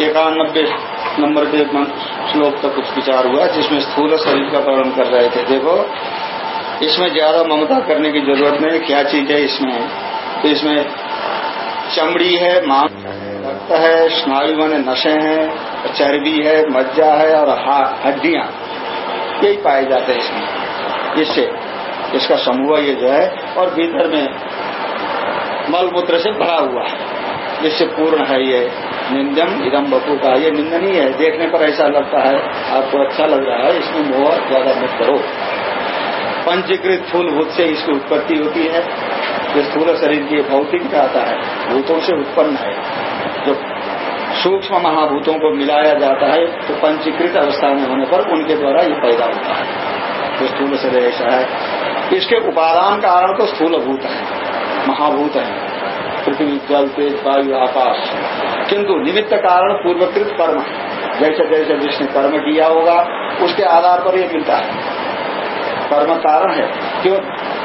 एकानबे नंबर के श्लोक का कुछ विचार हुआ, जिसमें स्थूल शरीर का वर्णन कर रहे थे। देखो, इसमें ज़्यादा ममता करने की ज़रूरत नहीं, क्या चीज़ है इसमें? तो इसमें चमड़ी है, मांस है, रक्त है स्नायु बने नशे हैं, चर्बी है, मज्जा है और हड्डियाँ। यही पाए जाते हैं इसमें। इससे, इसका समूह ये जो है, और भीतर में मलमूत्र से भरा हुआ है। जिससे पूर्ण है ये। निंदम इदम बपू का ये निंदनीय है। देखने पर ऐसा लगता है, आपको अच्छा लग रहा है, इसमें मोह ज़्यादा मत करो। पंचीकृत फूल भूत से इसकी उत्पत्ति होती है। जो स्थूल शरीर की भौतिक आता है, भूतों से उत्पन्न है। जो सूक्ष्म महाभूतों को मिलाया जाता है तो पंचीकृत अवस्था में होने पर उनके द्वारा ये पैदा होता है। तो स्थूल शरीर ऐसा है। इसके उपादान कारण तो स्थूल भूत है, महाभूत है। पृथ्वी, जल, तेज, वायु, आकाश। किंतु निमित्त कारण पूर्वकृत कर्म। जैसे जैसे जिसने कर्म किया होगा, उसके आधार पर यह मिलता है। कर्म कारण है। क्यों?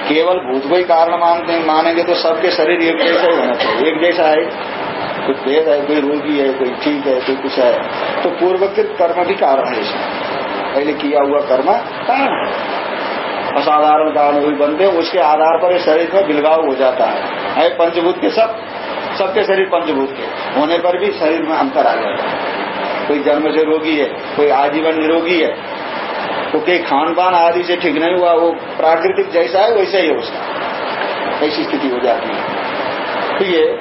केवल भूत को ही कारण मानते मानेंगे तो सबके शरीर एक जैसा ही होना चाहिए। एक जैसा है। कोई भेद है, कोई रोगी है, कोई ठीक है, कोई कुछ है। तो पूर्वकृत कर्म भी कारण है इसमें। पहले किया हुआ कर्म कारण है। असाधारण कारण हुई बनते उसके आधार पर शरीर में बिलगाव हो जाता है। है पंचभूत के सब, सबके शरीर पंचभूत के। होने पर भी शरीर में अंतर आ जाता है। कोई जन्म से रोगी है, कोई आजीवन निरोगी है तो कई खान पान आदि से ठीक नहीं हुआ, वो प्राकृतिक जैसा है, वैसा ही है उसका। ऐसी स्थिति हो जाती है। तो ये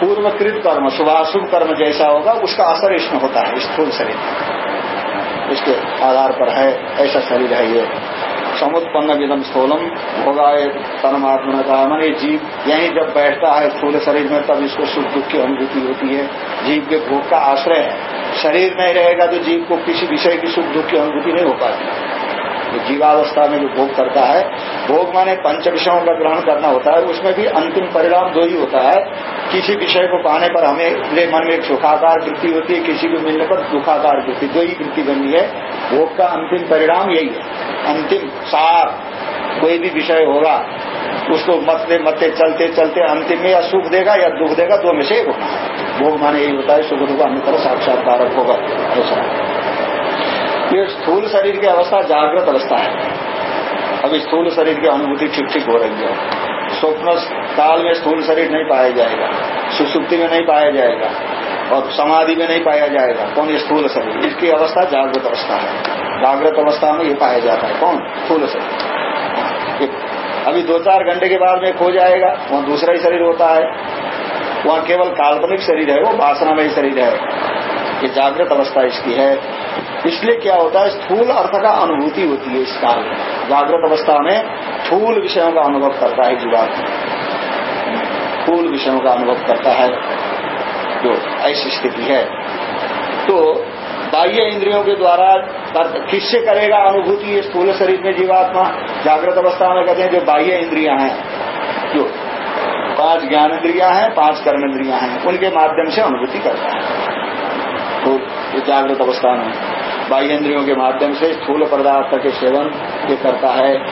पूर्वकृत कर्म शुभाशुभ कर्म जैसा होगा, उसका असर इसमें होता है, स्थूल शरीर। इसके आधार पर है, ऐसा शरीर है ये। समुत्पन्न विदम स्थूलम होगा परमात्मा का मैंने जीव यही जब बैठता है स्थूल शरीर में, तब इसको सुख दुख की अनुभूति होती है। जीव के भोग का आश्रय है। शरीर नहीं रहेगा तो जीव को किसी विषय की सुख दुख की अनुभूति नहीं हो पाती। तो जीवावस्था में जो भोग करता है, भोग माने पंच विषयों का ग्रहण करना होता है उसमें भी अंतिम परिणाम दो ही होता है। किसी विषय को पाने पर हमें मेरे मन में एक सुखाकार वृत्ति होती है, किसी को मिलने पर दुखाकार वृत्ति, दो ही वृत्ति बननी है। भोग का अंतिम परिणाम यही है। अंतिम सार, कोई भी विषय होगा, उसको मतते मतते चलते चलते अंतिम में या सुख देगा या दुख देगा, दो में से होना भोग माने यही होता है, सुख दुख अंतर साक्षात्कारक होगा। ऐसा। ये स्थूल शरीर की अवस्था जागृत अवस्था है। अभी स्थूल शरीर की अनुभूति ठीक ठीक हो रही है। स्वप्न काल में स्थूल शरीर नहीं पाया जाएगा। सुसुप्ति में नहीं पाया जाएगा। और समाधि में नहीं पाया जाएगा। कौन ये स्थूल शरीर? इसकी अवस्था जागृत अवस्था है। जागृत अवस्था में ये पाया जाता है। कौन? स्थूल शरीर। अभी दो चार घंटे के बाद में खो जाएगा, वहाँ दूसरा ही शरीर होता है। वहाँ केवल काल्पनिक शरीर है, वो वासना में ही शरीर है। ये जागृत अवस्था इसकी है। इसलिए क्या होता है, स्थूल अर्थ का अनुभूति होती है इस काल में जागृत अवस्था में स्थूल विषयों का अनुभव करता है जीवात्मा। थूल विषयों का अनुभव करता है जो ऐसी स्थिति है। तो बाह्य इंद्रियों के द्वारा किससे करेगा अनुभूति ये स्थूल शरीर में जीवात्मा? जागृत अवस्था में कहते हैं जो बाह्य इंद्रिया हैं, जो पाँच ज्ञान इंद्रिया हैं, पाँच कर्म इंद्रिया हैं, उनके माध्यम से अनुभूति करता है। तो जागृत अवस्था में बाह्य इंद्रियों के माध्यम से स्थूल पदार्थ के सेवन ये करता है।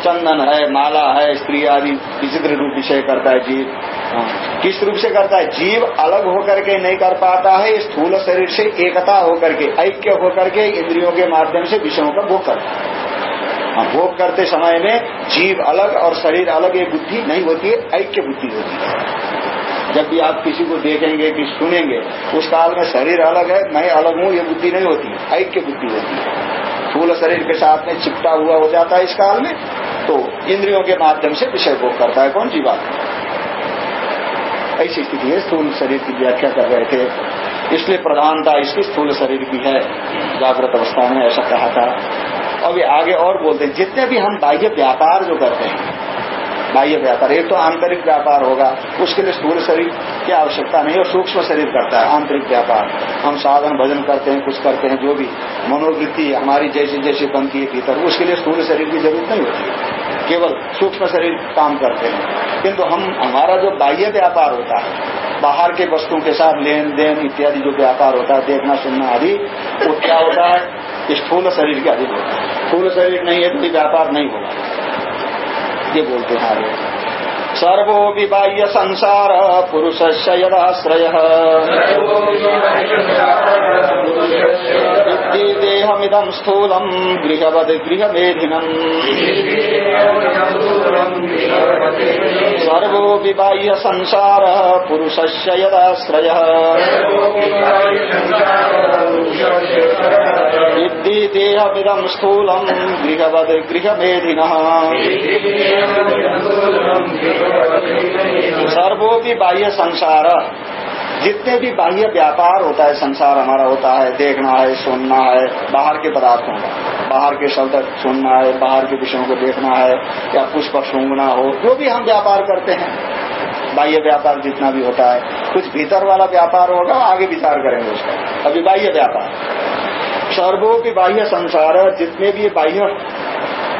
चंदन है माला है स्त्री आदि विचित्र रूप विषय करता है जीव। हाँ। किस रूप से करता है? जीव अलग होकर के नहीं कर पाता है स्थूल शरीर से एकता होकर के ऐक्य होकर के इंद्रियों के माध्यम से विषयों का भोग करता है। हाँ, भोग करते समय में जीव अलग और शरीर अलग ये बुद्धि नहीं होती है ऐक्य बुद्धि होती है। जब भी आप किसी को देखेंगे कि सुनेंगे, उस काल में शरीर अलग है, मैं अलग हूँ, ये बुद्धि नहीं होती ऐक्य बुद्धि होती है। स्थूल शरीर के साथ में चिपटा हुआ हो जाता है इस काल में तो इंद्रियों के माध्यम से विषय भोग करता है कौन सी बात? ऐसी स्थिति है, स्थूल शरीर की व्याख्या कर रहे थे। इसलिए प्रधानता इसकी स्थूल शरीर की है। जागृत अवस्था में ऐसा कहा था। अब आगे और बोलते जितने भी हम बाह्य व्यापार जो करते हैं बाह्य व्यापार। एक तो आंतरिक व्यापार होगा, उसके लिए स्थूल शरीर की आवश्यकता नहीं, और सूक्ष्म शरीर करता है, आंतरिक व्यापार। हम साधन, भजन करते हैं, कुछ करते हैं, जो भी। मनोवृत्ति, हमारी जैसे जैसे बनती है भीतर, उसके लिए स्थूल शरीर की ज़रूरत नहीं होती केवल सूक्ष्म शरीर काम करते हैं। किंतु हम, हमारा जो बाह्य व्यापार होता है, बाहर के वस्तुओं के साथ लेन देन इत्यादि जो व्यापार होता है, देखना, सुनना आदि, वो क्या होता है? स्थूल शरीर के अधिक होता है। स्थूल शरीर नहीं है तो व्यापार नहीं होगा। ये बोलते हैं आगे। सर्वो विबाह्य संसार, पुरुषस्य यदाश्रय। विद्धि देहमिदं स्थूलम् गृहवद् गृहमेधिनम् सर्वो विबाह्य संसार, पुरुषस्य यदाश्रय। विद्धि देहमिदं स्थूलम् गृहवद् गृहमेधिनः सर्वो भी बाह्य संसार, जितने भी बाह्य व्यापार होता है, संसार हमारा होता है, देखना है, सुनना है, बाहर के पदार्थों का, बाहर के शब्द सुनना है, बाहर के विषयों को देखना है, या पुष्प सूंघना हो, जो भी हम व्यापार करते हैं, बाह्य व्यापार जितना भी होता है, कुछ भीतर वाला व्यापार होगा, आगे विचार करेंगे उसका, अभी बाह्य व्यापार। सर्वो भी बाह्य संसार, जितने भी बाह्य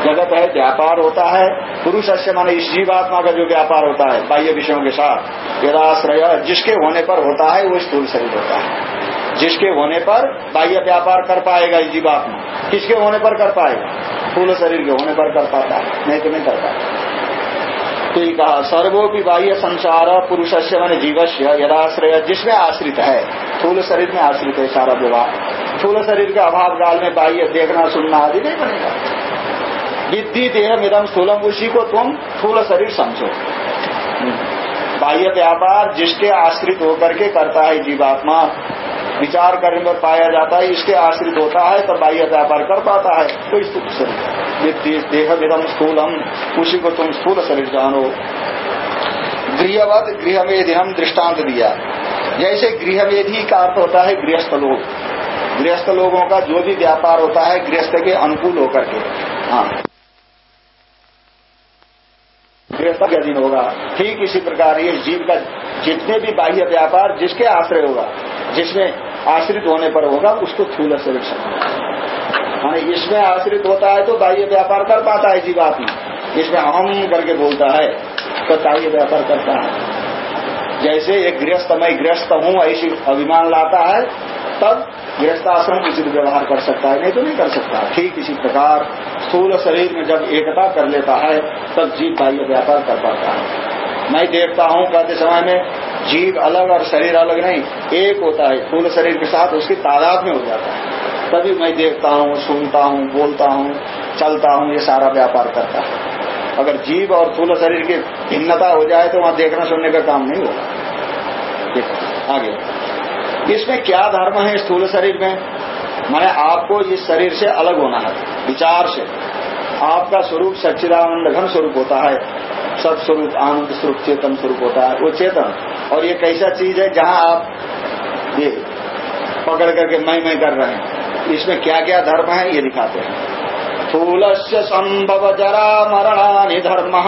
जगत है, व्यापार होता है, पुरुष से माने इस जीवात्मा का जो व्यापार होता है, बाह्य विषयों के साथ, यदाश्रय जिसके होने पर होता है, वो स्थूल शरीर होता है। जिसके होने पर बाह्य व्यापार कर पाएगा इस जीवात्मा। किसके होने पर कर पाएगा? स्थूल शरीर के होने पर कर पाता है, नहीं तो नहीं कर पाता। तो ये कहा सर्वोपि बाह्य संसार पुरुष से मान जीवस्य यदाश्रय जिसमें आश्रित है। फूल शरीर में आश्रित है सारा विवाह फूल शरीर के अभाव काल में बाह्य देखना, सुनना आदि नहीं बनेगा। विद्धि देह मिदम स्थूलम, उसी को तुम फूल शरीर समझो। बाह्य व्यापार जिसके आश्रित होकर के करता है जीवात्मा। विचार करने पर पाया जाता है, इसके आश्रित होता है तो बाह्य व्यापार कर पाता है। तो स्थूल शरीर देह मिदम स्थूलम। उसी को तुम स्थूल शरीर जानो। गृहवत गृहमेधि हम दृष्टांत दिया। जैसे गृहमेधी का अर्थ होता है गृहस्थ लोग। गृहस्थ लोगों का जो भी व्यापार होता है, गृहस्थ के अनुकूल होकर के। हाँ। के अधीन होगा। ठीक इसी प्रकार ये जीव का जितने भी बाह्य व्यापार जिसके आश्रय होगा, जिसमें आश्रित होने पर होगा, उसको थूल शरीर समझ हाँ इसमें आश्रित होता है तो बाह्य व्यापार कर पाता है जीवात्मा। इसमें हम करके बोलता है तो बाह्य व्यापार करता है। जैसे एक गृहस्थ, मैं गृहस्थ हूँ, ऐसी अभिमान लाता है, तब गृहस्थ आश्रम उचित व्यवहार कर सकता है, नहीं तो नहीं कर सकता। ठीक इसी प्रकार, स्थूल शरीर में जब एकता कर लेता है, तब जीव बाह्य व्यापार कर पाता है। मैं देखता हूँ कहते समय में जीव अलग और शरीर अलग नहीं, एक होता है, स्थूल शरीर के साथ उसकी तादाद में हो जाता है। तभी मैं देखता हूँ, सुनता हूँ, बोलता हूँ, चलता हूँ, ये सारा व्यापार करता है। अगर जीव और स्थूल शरीर की भिन्नता हो जाए तो वहाँ देखना सुनने का काम नहीं होगा। आगे। इसमें क्या धर्म है स्थूल शरीर में? माने आपको इस शरीर से अलग होना है, विचार से। आपका स्वरूप सच्चिदानंद घन स्वरूप होता है। सत्स्वरूप आनंद स्वरूप, चेतन स्वरूप होता है। वो चेतन। और ये कैसा चीज़ है जहाँ आप ये पकड़ करके मैं मैं कर रहे हैं। इसमें क्या क्या धर्म है ये दिखाते हैं। स्थूलस्य सम्भव जरामरणानि धर्मः।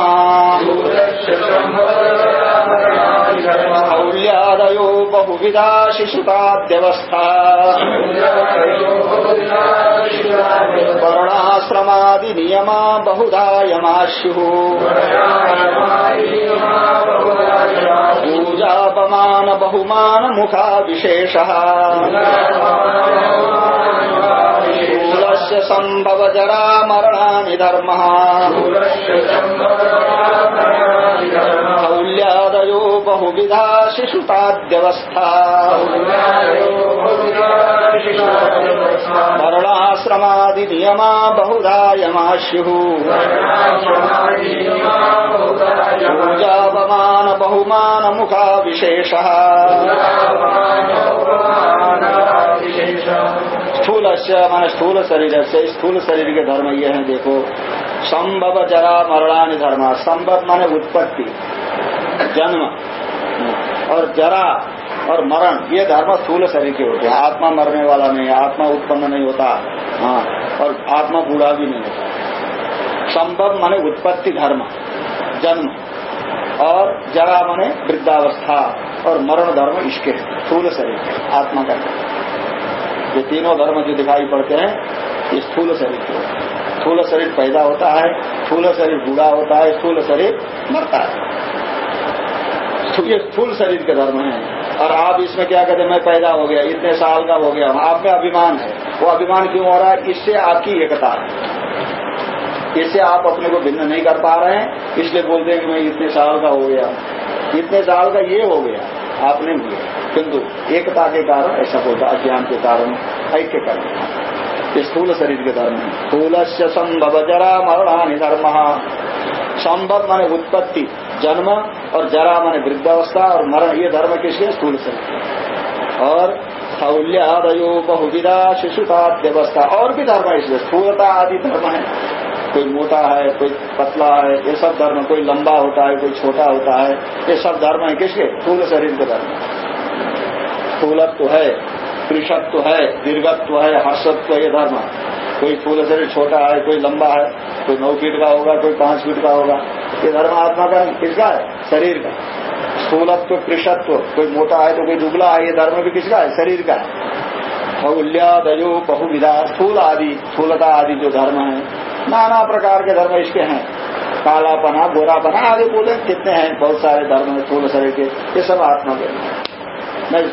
मौल्यादयो बहुविधा शिशुपाद्यवस्था वरुणाश्रमादिनियमा बहुधायमास्युः पूजापमान बहुमान मुखा विशेषः। स्थूलस्य संभव जरा मरणानि धर्म। औल्यादयो बहुविधा शिशुताद्यवस्था। वर्णाश्रमादि नियमा बहुधा यमाश्यु। पूजापमान बहुमान मुखा विशेष। स्थूल से, मान स्थूल शरीर से, स्थूल शरीर के धर्म ये हैं, देखो। संभव जरा मरणानि धर्म, संभव माने उत्पत्ति, जन्म, और जरा, और मरण, ये धर्म स्थूल शरीर के होते हैं। आत्मा मरने वाला नहीं है आत्मा उत्पन्न नहीं होता। हाँ और आत्मा बूढ़ा भी नहीं होता। संभव माने उत्पत्ति धर्म, जन्म, और जरा माने वृद्धावस्था, और मरण धर्म इसके स्थूल शरीर आत्मा का। ये तीनों धर्म जो दिखाई पड़ते हैं, ये स्थूल शरीर के। स्थूल शरीर पैदा होता है, स्थूल शरीर बूढ़ा होता है, स्थूल शरीर मरता है। ये स्थूल शरीर के धर्म है। और आप इसमें क्या कहते हैं, मैं पैदा हो गया, इतने साल का हो गया, आप में अभिमान है। वो अभिमान क्यों हो रहा है? इससे आपकी एकता है। इससे आप अपने को भिन्न नहीं कर पा रहे हैं, इसलिए बोलते हैं कि मैं इतने साल का हो गया। इतने साल का ये हो गया, आपने हुए किंतु एकता के कारण ऐसा बोलता अज्ञान के कारण ऐक्य कर स्थूल शरीर के धर्म स्थूल से संभव जरा मरणानि धर्म। संभव माने उत्पत्ति, जन्म और जरा माने वृद्धावस्था और मरण। ये धर्म किसके स्थूल शरीर और स्थौल्यादयो बहुविधा शिशुता व्यवस्था और भी धर्म है इसलिए। स्थूलता आदि धर्म है। कोई मोटा है, कोई पतला है, ये सब धर्म। कोई लंबा होता है, कोई छोटा होता है। ये सब धर्म है किसके स्थूल शरीर के धर्म। स्थूलत्व है कृषत्व है, दीर्घत्व है, हर्षत्व ये धर्म। कोई फूल शरीर छोटा है, कोई लंबा है, कोई नौ फीट का होगा, कोई पाँच फीट का होगा। ये धर्म आत्मा का किसका है? शरीर का। स्थूलत्व कृषत्व कोई मोटा है तो कोई दुबला है, ये धर्म भी किसका है? शरीर का है। बहुल्यादयो बहुविधा, स्थूल आदि, स्थूलता आदि जो धर्म है, नाना प्रकार के धर्म इसके हैं। कालापना गोरापना आदि बोले, कितने हैं? बहुत सारे धर्म है, स्थूल शरीर के। ये सब आत्मा के मैं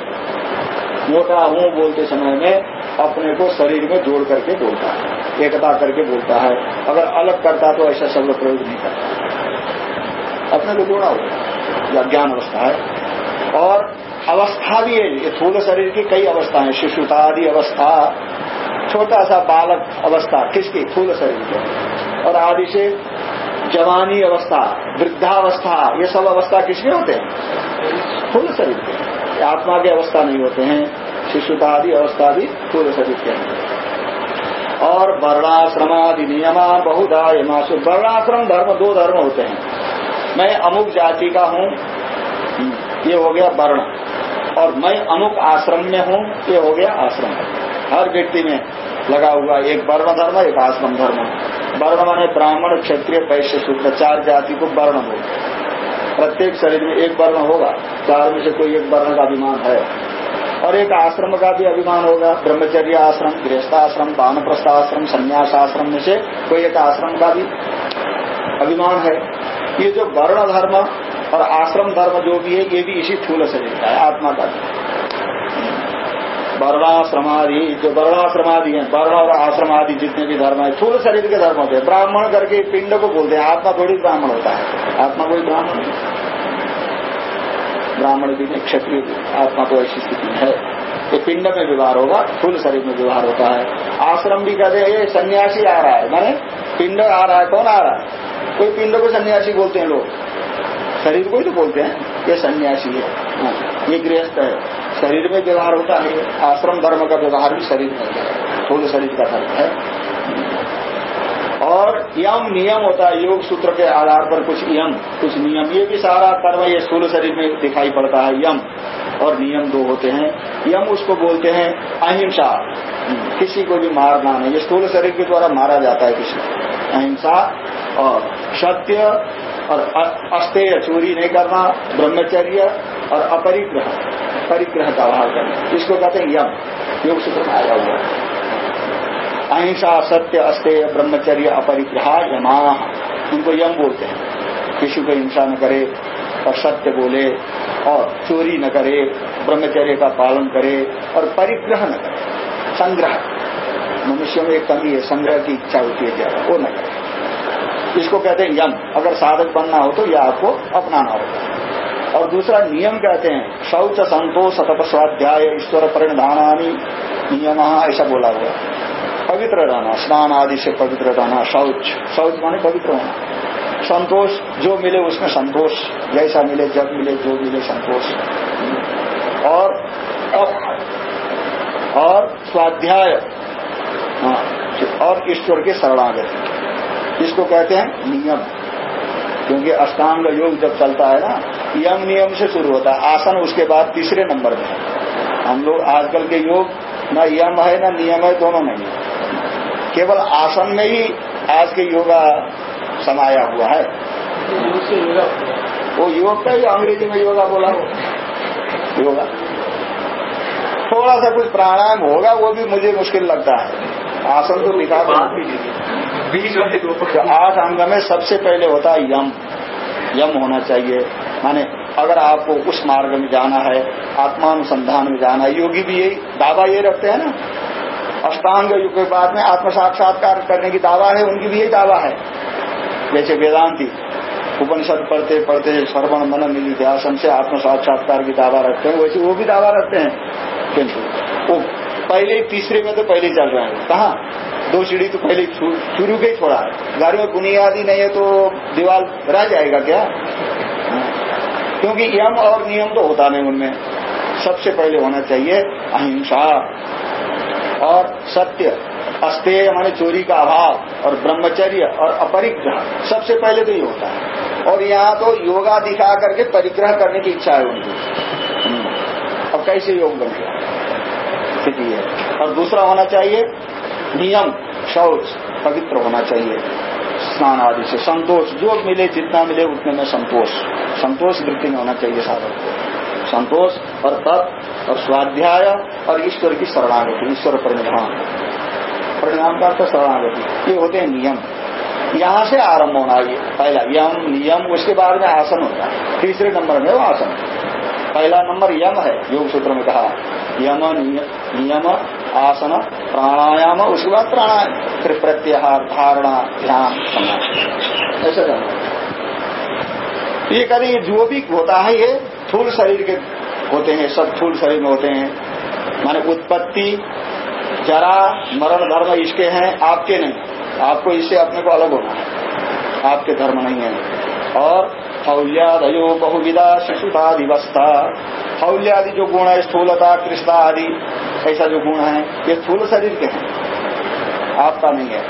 मोटा हूँ बोलते समय में अपने को शरीर में जोड़ करके बोलता है, एकता करके बोलता है। अगर अलग करता तो ऐसा शब्द प्रयोग नहीं करता। अपने को जोड़ा होगा ज्ञान अवस्था है। और अवस्था भी है, ये थूल शरीर की कई अवस्थाएँ शिशुता आदि अवस्था छोटा सा बालक अवस्था, किसकी? थूल शरीर की। और आदि से जवानी अवस्था, वृद्धावस्था, ये सब अवस्था किसके होते हैं? थूल शरीर के। आत्मा की अवस्था नहीं होते हैं शिशुता आदि अवस्था भी शरीर के हैं। और वर्णाश्रमादि नियमा बहुधा यमाशु वर्णाश्रम धर्म दो धर्म होते हैं। मैं अमुक जाति का हूँ, ये हो गया वर्ण। और मैं अमुक आश्रम में हूँ, ये हो गया आश्रम। हर व्यक्ति में लगा हुआ एक वर्ण धर्म, एक आश्रम धर्म। वर्ण माने ब्राह्मण, क्षत्रिय, वैश्य शुद्ध चार जाति को वर्ण बोलते प्रत्येक शरीर में एक वर्ण होगा, चार में से कोई एक वर्ण का अभिमान है। और एक आश्रम का भी अभिमान होगा, ब्रह्मचर्य आश्रम, गृहस्थाश्रम, बानप्रस्थ आश्रम संन्यास आश्रम में से कोई एक आश्रम का भी अभिमान है। ये जो वर्ण धर्म और आश्रम धर्म जो भी है, ये भी इसी फूल से लिखता है, आत्मा का वर्णाश्रमादि जो वर्णाश्रमादि है वर्ण और आश्रम आदि जितने भी धर्म है, थूल शरीर के धर्म होते हैं। ब्राह्मण करके पिंड को बोलते हैं, आत्मा थोड़ी ब्राह्मण होता है। आत्मा कोई ब्राह्मण ब्राह्मण भी नहीं, क्षत्रिय आत्मा को ऐसी स्थिति है। ये पिंड में व्यवहार होगा फूल शरीर में व्यवहार होता है। आश्रम भी कहते हैं, ये सन्यासी आ रहा है। माने, पिंड आ रहा है, कौन आ रहा है? कोई पिंड को सन्यासी बोलते हैं लोग। शरीर को ही तो बोलते हैं ये सन्यासी है। हाँ, ये गृहस्थ है। शरीर में व्यवहार होता है आश्रम धर्म का व्यवहार भी शरीर में थोड़े शरीर का धर्म है। और यम नियम होता है योग सूत्र के आधार पर कुछ यम कुछ नियम। ये भी सारा कर्म ये स्थूल शरीर में दिखाई पड़ता है यम। और नियम दो होते हैं। यम उसको बोलते हैं अहिंसा। किसी को भी मारना नहीं। ये स्थूल शरीर के द्वारा मारा जाता है किसी को। अहिंसा और सत्य और अस्तेय चोरी नहीं करना, ब्रह्मचर्य और अपरिग्रह, परिग्रह का अभाव करना इसको कहते हैं यम, योग सूत्र में आया हुआ अहिंसा, सत्य, अस्तेय, ब्रह्मचर्य, अपरिग्रह यमा उनको यम बोलते हैं। किसी को हिंसा न करे और सत्य बोले और चोरी न करे, ब्रह्मचर्य का पालन करे और परिग्रह न करे। संग्रह। मनुष्य में एक कमी है, संग्रह की इच्छा होती है ज़्यादा, वो न करे। इसको कहते हैं यम। अगर साधक बनना हो तो यह आपको अपनाना होगा। और दूसरा नियम कहते हैं शौच संतोष तप स्वाध्याय ईश्वर परिणानी नियम ऐसा बोला हुआ पवित्र रहना स्नान आदि से पवित्र रहना शौच। शौच माने पवित्र होना। संतोष जो मिले उसमें संतोष जैसा मिले जब मिले जो मिले संतोष। और अप और स्वाध्याय। हाँ, और ईश्वर के शरणागति। इसको कहते हैं? नियम। क्योंकि अष्टांग योग जब चलता है ना यम नियम से शुरू होता है। आसन उसके बाद तीसरे नंबर में हम लोग आजकल के योग न यम है न नियम है दोनों नहीं है केवल आसन में ही आज के योगा समाया हुआ है। वो योग का ही अंग्रेज़ी में योगा बोला हो योगा। थोड़ा सा कुछ प्राणायाम होगा वो भी मुझे मुश्किल लगता है। आसन तो लिखा तो आठ अंग में सबसे पहले होता है यम। यम होना चाहिए। माने अगर आपको उस मार्ग में जाना है आत्मानुसंधान में जाना है योगी भी यही दावा ये रखते हैं ना। अष्टांग युग के बाद में आत्म साक्षात्कार करने की दावा है उनकी भी यही दावा है। जैसे वेदांति उपनिषद पढ़ते पढ़ते श्रवण मन निधिध्यासन से आत्म साक्षात्कार की दावा रखते हैं वैसे वो भी दावा रखते हैं। किंतु वो पहले तीसरे में तो पहले चल रहे हैं। कहा? दो सीढ़ी तो पहले शुरू के ही छोड़ा। है गाड़ी में बुनियादी नहीं है तो दीवार रह जाएगा क्या? क्योंकि यम और नियम तो होता नहीं उनमें। सबसे पहले होना चाहिए अहिंसा। और सत्य, अस्तेय माने चोरी का अभाव और ब्रह्मचर्य और अपरिग्रह, सबसे पहले तो ये होता है। और यहाँ तो योगा दिखा करके परिग्रह करने की इच्छा है उनकी। अब कैसे योग बन गया? स्थिति है। और दूसरा होना चाहिए नियम, शौच पवित्र होना चाहिए। स्नान आदि से संतोष, जो मिले, जितना मिले, उतने में संतोष। संतोष वृत्ति में होना चाहिए साधक को। संतोष और तप और स्वाध्याय और ईश्वर की शरणागति, ईश्वर परिणाम। परिणाम का अर्थ शरणागति। ये होते हैं नियम। यहाँ से आरंभ होना, ये पहला यम, नियम, उसके बाद में आसन होता है। तीसरे नंबर में वो आसन। पहला नंबर यम है, योग सूत्र में कहा। यम नियम, आसन, प्राणायाम, उसके बाद प्राणायाम। फिर प्रत्याहार, धारणा, ध्यान ऐसा ये करें जो भी होता है, ये थूल शरीर के होते हैं, सब थूल शरीर में होते हैं। माने उत्पत्ति, जरा, मरण, धर्म इसके हैं, आपके नहीं। आपको इससे अपने को अलग होना है। आपके धर्म नहीं है। और हौल्यादयो बहुविधा शिशुतादिवस्था हौल्यादि जो गुण है, स्थूलता, कृष्णा आदि, ऐसा जो गुण है, ये स्थूल शरीर के हैं। आपका नहीं है।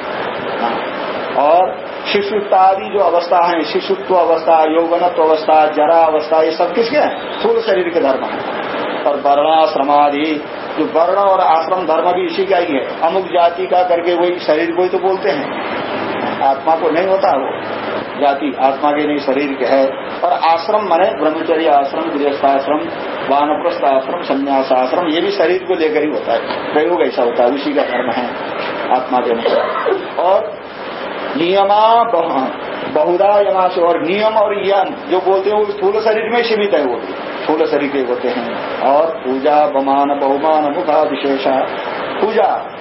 हाँ। और शिशुत्वादि जो अवस्था है, शिशुत्व अवस्था, यौवनत्व अवस्था, जरा अवस्था, ये सब किसके हैं? स्थूल शरीर के धर्म है। और वर्णाश्रमादि जो वर्ण और आश्रम धर्म भी इसी का ही है। अमुक जाति का करके वही शरीर को ही तो बोलते हैं। आत्मा को नहीं होता वो। जाति आत्मा के नहीं, शरीर के है। और आश्रम माने ब्रह्मचर्य आश्रम, गृहस्थाश्रम, वानप्रस्थ आश्रम संन्यास आश्रम ये भी शरीर को लेकर ही होता है। प्रयोग ऐसा होता है उसी का धर्म है आत्मा के अनुसार। और नियमा बहुधा यमाश और नियम और यम, जो बोलते हैं वो स्थूल शरीर में सीमित है वो स्थूल शरीर के होते हैं। और पूजा, बमान, बहुमान मुखा विशेषा पूजा।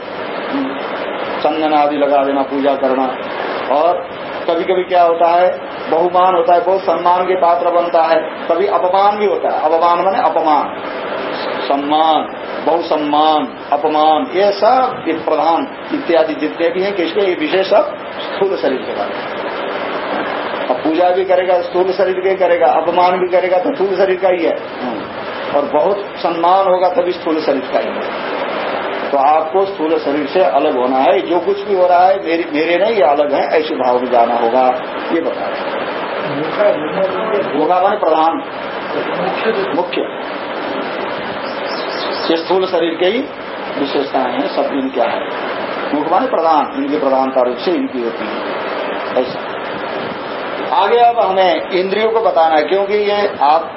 चंदन आदि लगा देना, पूजा करना। और कभी कभी क्या होता है, बहुमान होता है, बहुत सम्मान के पात्र बनता है कभी अपमान भी होता है। अपमान माने अपमान। सम्मान बहु सम्मान अपमान, ये सब ये प्रधान इत्यादि जितने भी हैं, किसके ये विशेष सब स्थूल शरीर के बारे अब पूजा भी करेगा, स्थूल शरीर के करेगा, अपमान भी करेगा तो स्थूल शरीर का ही है। और बहुत सम्मान होगा, तभी स्थूल शरीर का ही है। तो आपको स्थूल शरीर से अलग होना है। जो कुछ भी हो रहा है मेरे, मेरे नहीं ये अलग है ऐसे भाव में जाना होगा। ये बता होगा माने प्रधान। मुख्य। ये स्थूल शरीर के ही विशेषताएँ हैं सब दिन क्या है? मुख्य माने प्रधान इनकी प्रधानता रूप से इनकी होती है। ऐसा। आगे अब हमें इंद्रियों को बताना है क्योंकि ये आप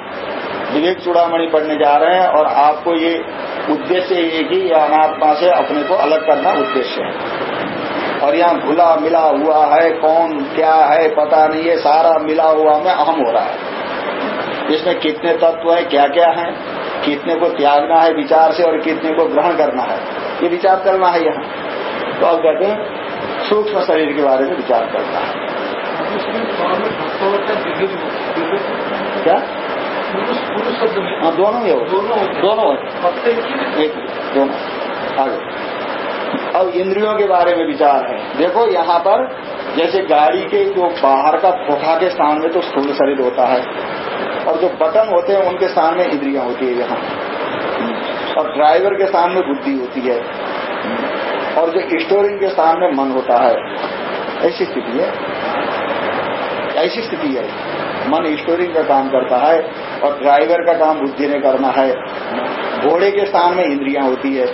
विवेक चूड़ामणि पढ़ने जा रहे हैं और आपको ये उद्देश्य एक ही अनात्मा से अपने को अलग करना उद्देश्य है। और यहाँ घुला मिला हुआ है कौन क्या है पता नहीं है सारा मिला हुआ में अहम हो रहा है। इसमें कितने तत्व है क्या क्या है कितने को त्यागना है विचार से और कितने को ग्रहण करना है। ये विचार करना है यहाँ। तो अब कहते हैं सूक्ष्म शरीर के बारे में विचार करना है। क्या? हाँ दोनों ही हो दोनों दोनों एक दोनों। आगे। अब इंद्रियों के बारे में विचार है। देखो यहाँ पर जैसे गाड़ी के जो बाहर का खोखा के स्थान में तो स्थूल शरीर होता है। और जो बटन होते हैं उनके सामने इंद्रियाँ होती है यहाँ। और ड्राइवर के सामने बुद्धि होती है। और जो स्टोरिंग के सामने मन होता है। ऐसी स्थिति है। ऐसी स्थिति है। मन स्टोरिंग का काम करता है और ड्राइवर का काम बुद्धि ने करना है। घोड़े के स्थान में इंद्रियाँ होती है।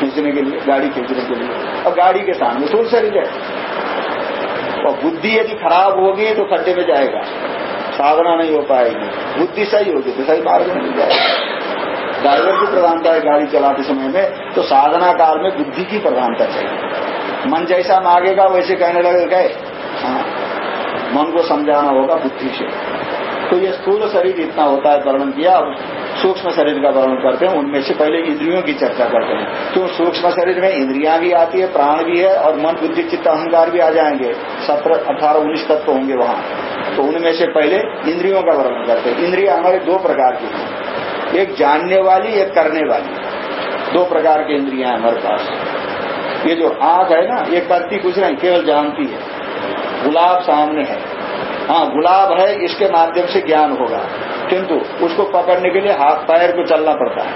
खींचने के लिए, गाड़ी खींचने के लिए। और गाड़ी के स्थान में सूर शरीर है। और बुद्धि यदि खराब होगी तो खड्डे में जाएगा। साधना नहीं हो पाएगी। बुद्धि सही होगी तो सही मार्ग में जाएगा। ड्राइवर की प्रधानता है गाड़ी चलाते समय में तो साधना काल में बुद्धि की प्रधानता चाहिए। मन जैसा मांगेगा, वैसे कहने लगे गए। मन को समझाना होगा बुद्धि से। तो ये स्थूल शरीर इतना होता है वर्णन किया, अब सूक्ष्म शरीर का वर्णन करते हैं, उनमें से पहले इंद्रियों की चर्चा करते हैं। क्यों सूक्ष्म शरीर में इंद्रियाँ भी आती है, प्राण भी है और मन, बुद्धि, चित्त, अहंकार भी आ जाएँगे। सत्रह, अठारह, उन्नीस तत्व तो होंगे वहाँ। तो उनमें से पहले इंद्रियों का वर्णन करते हैं। इंद्रिया हमारे दो प्रकार की हैं। एक जानने वाली, एक करने वाली। दो प्रकार की इंद्रिया हमारे पास। ये जो आँख है ना, ये करती कुछ नहीं, केवल जानती है। गुलाब सामने है। हाँ गुलाब है, इसके माध्यम से ज्ञान होगा। किंतु उसको पकड़ने के लिए हाथ पैर को चलना पड़ता है।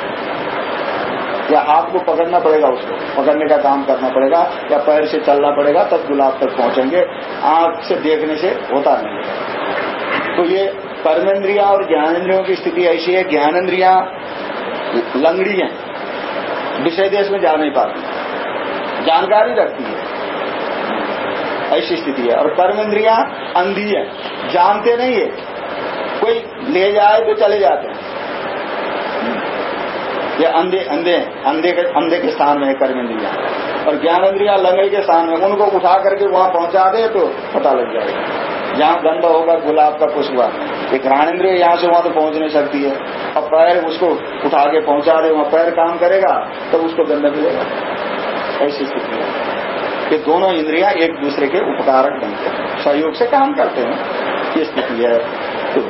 या हाथ को पकड़ना पड़ेगा उसको। पकड़ने का काम करना पड़ेगा, या पैर से चलना पड़ेगा, तब गुलाब तक पहुँचेंगे। आँख से देखने से होता नहीं तो ये कर्मेंद्रिया और ज्ञानेन्द्रियों की स्थिति ऐसी है, ज्ञानेन्द्रिया लंगड़ी है। विषय देश में जा नहीं पाती। जानकारी रखती है। ऐसी स्थिति है। और कर्म इंद्रिया अंधी है। जानते नहीं है। कोई ले जाए तो चले जाते हैं। ये अंधे अंधे अंधे के अंधे के स्थान में है कर्म इंद्रिया और ज्ञान इंद्रिया लंगई के स्थान में उनको उठा करके वहाँ पहुँचा दे तो पता लग जाएगा। जहाँ गंध होगा, गुलाब का कुछ हुआ। एक घ्राण इंद्रिय यहाँ से वहाँ तो पहुँच नहीं सकती है। अब पैर उसको उठा के पहुँचा दे। वहाँ पैर काम करेगा तो उसको गंध मिलेगा। ऐसी स्थिति है। ये दोनों इंद्रिया एक दूसरे के उपकारक बनते हैं। सहयोग से काम करते हैं। ये स्थिति है। तो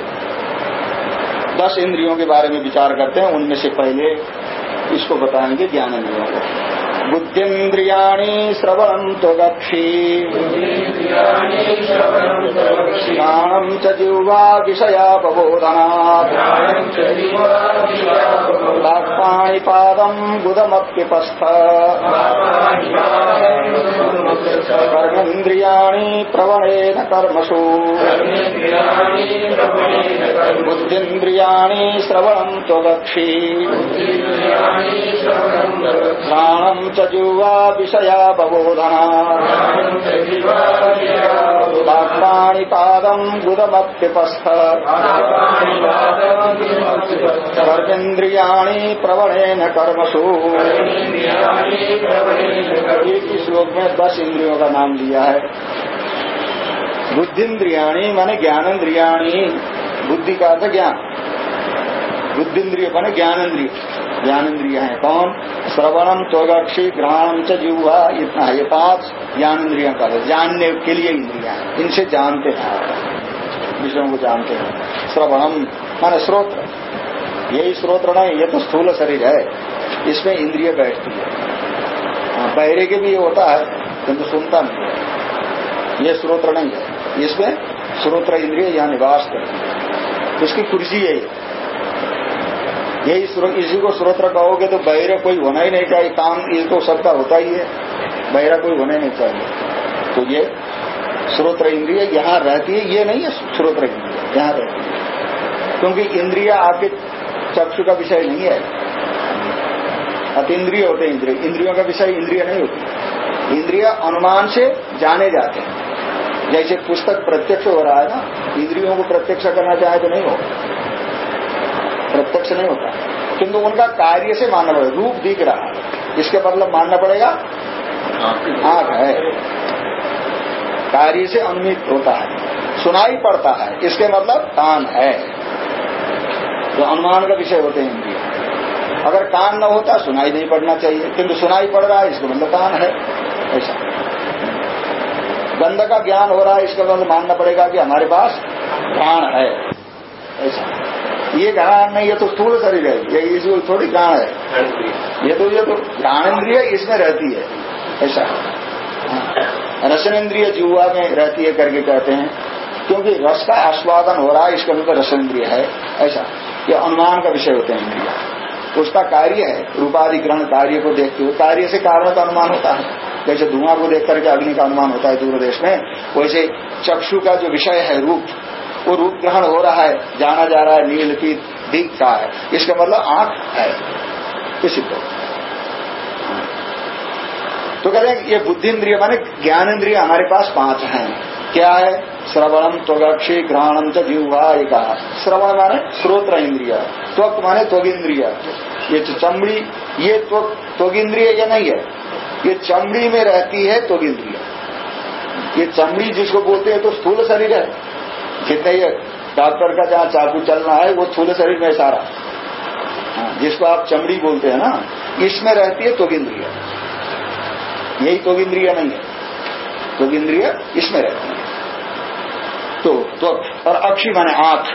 दस इंद्रियों के बारे में विचार करते हैं। उनमें से पहले इसको बताएँगे ज्ञान इंद्रियों को। बुद्धिन्द्रियाणि श्रवणम् त्वगक्षी ज्ञानम् च जिह्वा विषयापबोधनात् वाक्पाणिपादम् गुदमप्यपस्थ कर्मेन्द्रियाणि प्रवणेन कर्मसु। बुद्धिन्द्रियाणि श्रवणम् त्वगक्षी घ्राणम् च जिह्वा विषया बबोधना पाणिपादम् गुदमप्यपस्थ कर्मेन्द्रियाणि प्रवणेन कर्मसु। श्लोक में दस इंद्रियों का नाम लिया है बुद्धिन्द्रियाणी माने ज्ञानेन्द्रियाणी। बुद्धि का ज्ञान। बुद्धिन्द्रिय माने ज्ञानेन्द्रिय। ज्ञानेन्द्रिय है कौन? श्रवणम त्वगक्षी ग्रहणम च जीवा इतना ये पाँच ज्ञानेन्द्रिया का जानने के लिए इंद्रिया है इनसे जानते हैं। विषयों को जानते हैं। श्रवणम माने स्रोत्र। यही स्रोत्र नहीं ये तो स्थूल शरीर है। इसमें इंद्रिय बैठती है। हाँ, बहरे के भी ये होता है किंतु सुनता नहीं ये स्रोत्र नहीं है। इसमें स्रोत्र इंद्रिय यहाँ निवास करती है। उसकी कुर्सी है यही इसी को स्रोत्र कहोगे तो बहरा कोई होना ही नहीं चाहिए। काम ये तो सबका होता ही है। बहरा कोई होना ही नहीं चाहिए। तो ये स्रोत्र इंद्रिय यहाँ रहती है, ये नहीं है स्रोत्र इंद्रिय, यहाँ रहती है। क्योंकि इंद्रिय आपके चक्षु का विषय नहीं है। अतिद्रिय होते इंद्रिय। इंद्रियों का विषय इंद्रिय नहीं होती। इंद्रिय अनुमान से जाने जाते हैं। जैसे पुस्तक प्रत्यक्ष हो रहा है ना, इंद्रियों को प्रत्यक्ष करना चाहे तो नहीं होगा प्रत्यक्ष नहीं होता। किंतु उनका कार्य से मानना पड़ेगा। रूप दिख रहा है। इसके मतलब मानना पड़ेगा, आँख है। कार्य से अनुमित होता है। सुनाई पड़ता है। इसके मतलब कान है। जो तो अनुमान का विषय होते हैं इंद्रिय अगर कान न होता, सुनाई नहीं पड़ना चाहिए। किंतु सुनाई पड़ रहा है, इसका मतलब कान है। ऐसा। गंध का ज्ञान हो रहा है, इसका मतलब मानना पड़ेगा कि हमारे पास प्राण है। ऐसा। ये घाण नहीं ये तो स्थूल शरीर है ये इसको थोड़ी गाण है। ये तो ये तो ज्ञानेन्द्रिय इसमें रहती है। ऐसा। हाँ। रसनेन्द्रिय जुआ में रहती है करके कहते हैं क्योंकि रस का आस्वादन हो रहा है इसका मतलब रसनेन्द्रिय है। ऐसा। ये अनुमान का विषय होते हैं इंद्रिया। उसका कार्य है रूपाधिग्रहण कार्य को देखते हुए। कार्य से कारण का अनुमान होता है। जैसे धुआँ को देख करके अग्नि का अनुमान होता है दूरदेश में वैसे चक्षु का जो विषय है रूप वो रूप ग्रहण हो रहा है, जाना जा रहा है, नील की दिख का है। इसका मतलब आँख है। सिद्ध हो तो कह रहे हैं ये बुद्धि इंद्रिय माने ज्ञान इंद्रिय हमारे पास पाँच हैं। क्या है? श्रवणम त्वगक्षी ग्रहणम च जीवा एक श्रवण माने श्रोत्र इंद्रिय। त्वक माने त्वग इंद्रिय ये चमड़ी, ये त्वग इंद्रिय ये नहीं है? ये चमड़ी में रहती है त्वग इंद्रिय ये चमड़ी जिसको बोलते हैं तो स्थूल शरीर है। जितने ये डॉक्टर का जहाँ चाकू चलना है वो थूले शरीर में सारा। हाँ, जिसको आप चमड़ी बोलते हैं ना इसमें रहती है तोगिंद्रिय यही तोगिंद्रिय नहीं है। तोगिंद्रिय इसमें रहती है। तो, तो और अक्षी माने आँख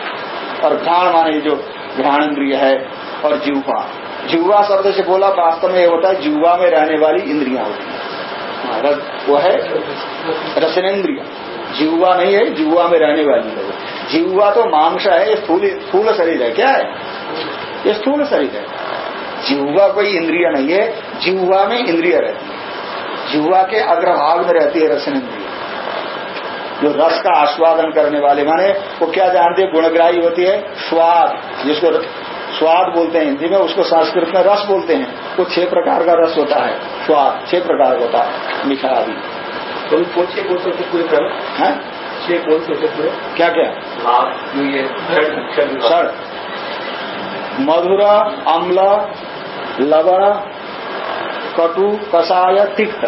और घाण माने जो घ्राण इंद्रिय है और जीवा जीवा शब्द से बोला वास्तव में ये होता है जीवा में रहने वाली इंद्रियाँ होती है। हाँ, वो है रसनेन्द्रिय। जीवा नहीं है, जीवा में रहने वाली है जीवा तो मांस है, ये स्थूल शरीर है, क्या है? ये स्थूल शरीर है। जीवा कोई इंद्रिय नहीं है, जीवा में इंद्रिय रहती है। जीवा के अग्रभाग में रहती है रसन इंद्रिय। जो रस का आस्वादन करने वाले, माने वो क्या जानते हैं? गुणग्राही होती है, स्वाद, जिसको स्वाद बोलते हैं हिंदी में, उसको संस्कृत में रस बोलते हैं। वो छह प्रकार का रस होता है, स्वाद, छह प्रकार होता है मीठा आदि तो कौन से कौन से पूरे हैं? छह कौन से पूरे। क्या क्या? सर मधुर अम्ल लवण कटु कषाय तिक्त।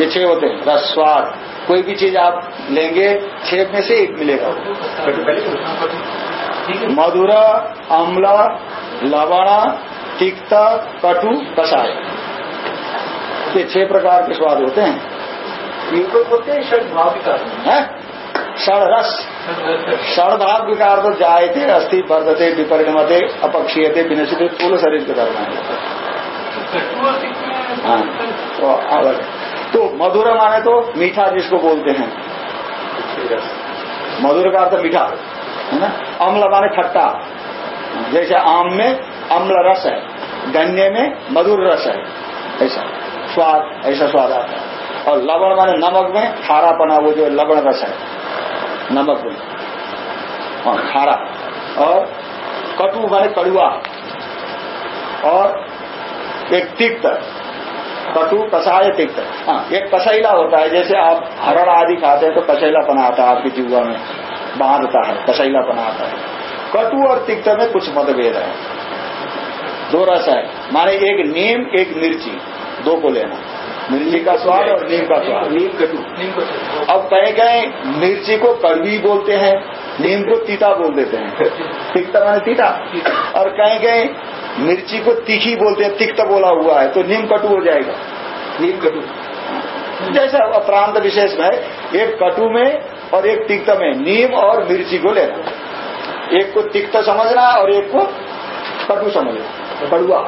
ये छह होते हैं। रस स्वाद। कोई भी चीज़ आप लेंगे छह में से एक मिलेगा। मधुरा अम्ल लवण तिक्त कटु कषाय ये छह प्रकार के स्वाद होते हैं। इनको बोलते हैं षड भाव विकार षण रस। षण भाव विकार तो जायते अस्थि वर्धते, विपरिणमते, अपक्षीयते विनशित पूर्ण शरीर के धर्म है। हाँ तो अलग तो मधुर माने तो मीठा जिसको बोलते हैं। मधुर का अर्थ मीठा, है ना? अम्ल माने खट्टा जैसे आम में अम्ल रस है, गन्ने में मधुर रस है, ऐसा। स्वाद ऐसा स्वाद आता है। और लवण माने नमक में खारा बना वो जो लवण रस है। नमक में। और खारा। और कटु माने कड़ुआ। और एक तिक्त। कटु कषाय तिक्त। हाँ एक कसैला होता है, जैसे आप हरण आदि खाते हैं तो कसैला पना आता है आपकी जीवा में। बांधता है, कसैला बनाता है। कटु और तिक्त में कुछ मतभेद है। दो रस है। माने एक नीम, एक मिर्ची। दो को लेना। मिर्ची का स्वाद और नीम का स्वाद। नीम कटु नीम कटु अब कहे गए मिर्ची को कड़वी बोलते हैं नीम को तीता बोल देते हैं। तिक्त माने तीता और कहे कहीं मिर्ची को तीखी बोलते हैं तिक्त बोला हुआ है तो नीम कटु हो जाएगा। नीम कटु। जैसा प्रांत विशेष में एक कटु में और एक तिक्त में नीम और मिर्ची को लेना। एक को तिक्त समझना और एक को कटु समझना। कड़ुआ।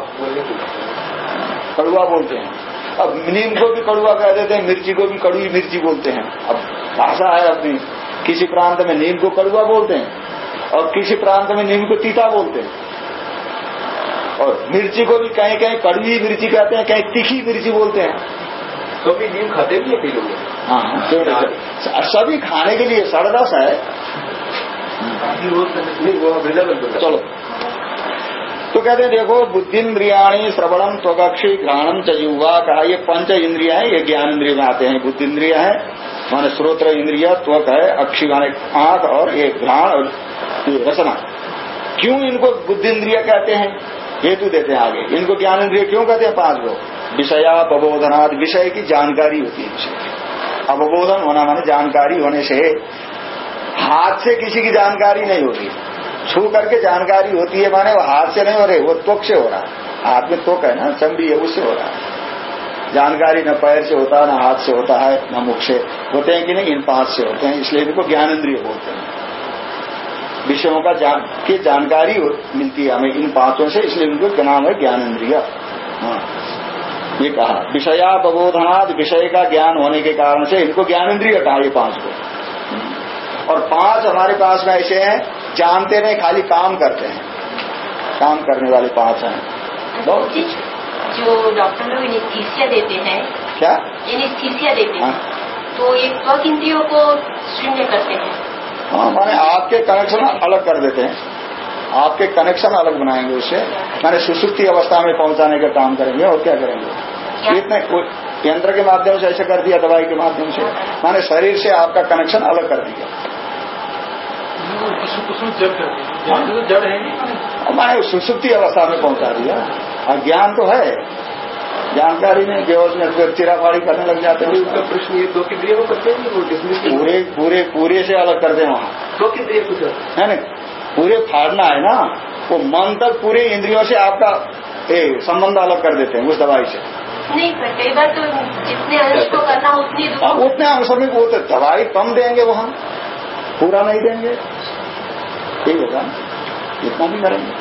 कड़ुआ बोलते हैं। अब नीम को भी कड़ुआ कह देते हैं मिर्ची को भी कड़ुई मिर्ची बोलते हैं। अब भाषा है अपनी। किसी प्रांत में नीम को कड़ुआ बोलते हैं और किसी प्रांत में नीम को तीता बोलते हैं। और मिर्ची को भी कहीं कहीं कड़वी मिर्ची कहते हैं कहीं तीखी मिर्ची बोलते हैं। तो भी नीम खाते भी है लोग? हाँ तो सभी खाने के लिए सड़दस है। वो अवेलेबल चलो। तो कहते हैं, देखो, बुद्धिन्द्रियाणी श्रवणम त्वगक्षी घ्राणम चुवा कहा ये पंच इंद्रिया है, ये ज्ञान इंद्रिय में आते हैं बुद्धि इंद्रिया है, माने स्रोत्र इंद्रिया, त्वक है, अक्षी माने आँख और ये घ्राण और ये रसना क्यों इनको बुद्धि इंद्रिया कहते हैं? हेतु देते हैं आगे। इनको ज्ञान इंद्रिय क्यों कहते हैं? पाँच लोग। विषया प्रबोधनाद विषय की जानकारी होती है अवबोधन होना माने जानकारी होने से हाथ से किसी की जानकारी नहीं होती। छू करके जानकारी होती है, माने वो हाथ से नहीं हो रहे, वो त्वक से हो रहा है। हाथ में त्वक है ना चमड़ी है, उससे हो रहा है। जानकारी न पैर से होता है न हाथ से होता है, न मुख से। होते हैं कि नहीं, इन पाँच से होते हैं, इसलिए इनको ज्ञान इंद्रिय बोलते हैं। विषयों का जान, की जानकारी मिलती है हमें इन पाँचों से, इसलिए इनको नाम है ज्ञान इंद्रिय हाँ। ये कहा विषया प्रबोधनाद विषय का ज्ञान होने के कारण से इनको ज्ञान इंद्रिय कहा, ये पाँच को। और पाँच हमारे पास में ऐसे हैं जानते नहीं खाली काम करते हैं। काम करने वाले पाँच हैं। बहुत जो डॉक्टर लोग एनेस्थीसिया देते हैं क्या? एनेस्थीसिया देते हैं हाँ। तो ये त्वक इंद्रियों को शून्य करते हैं। हाँ माने आपके कनेक्शन अलग कर देते हैं। आपके कनेक्शन अलग बनाएँगे उससे माने सुसुप्ति अवस्था में पहुँचाने का काम करेंगे और क्या करेंगे? इतने यंत्र के माध्यम से ऐसे कर दिया दवाई के माध्यम से। माने शरीर से आपका कनेक्शन अलग कर दिया। जड़ है माने सुसुप्ति अवस्था में पहुँचा दिया। और ज्ञान तो है। जानकारी नहीं बेहोश में फिर चिराफाड़ी करने लग जाते हैं। उसका प्रश्न ये दो केंद्रीय को करते हैं वो डिसमिस पूरे पूरे पूरे से अलग कर दे वहाँ। दो केंद्रीय कुछ है है ना? पूरे फाड़ना है ना वो मन तक पूरे इंद्रियों से आपका संबंध अलग कर देते हैं उस दवाई से। नहीं कई बार तो जितने अंश को करना हो उतनी अब उतने अंशों में वो तो दवाई कम देंगे वहाँ। पूरा नहीं देंगे। यही होगा। इतना भी करेंगे।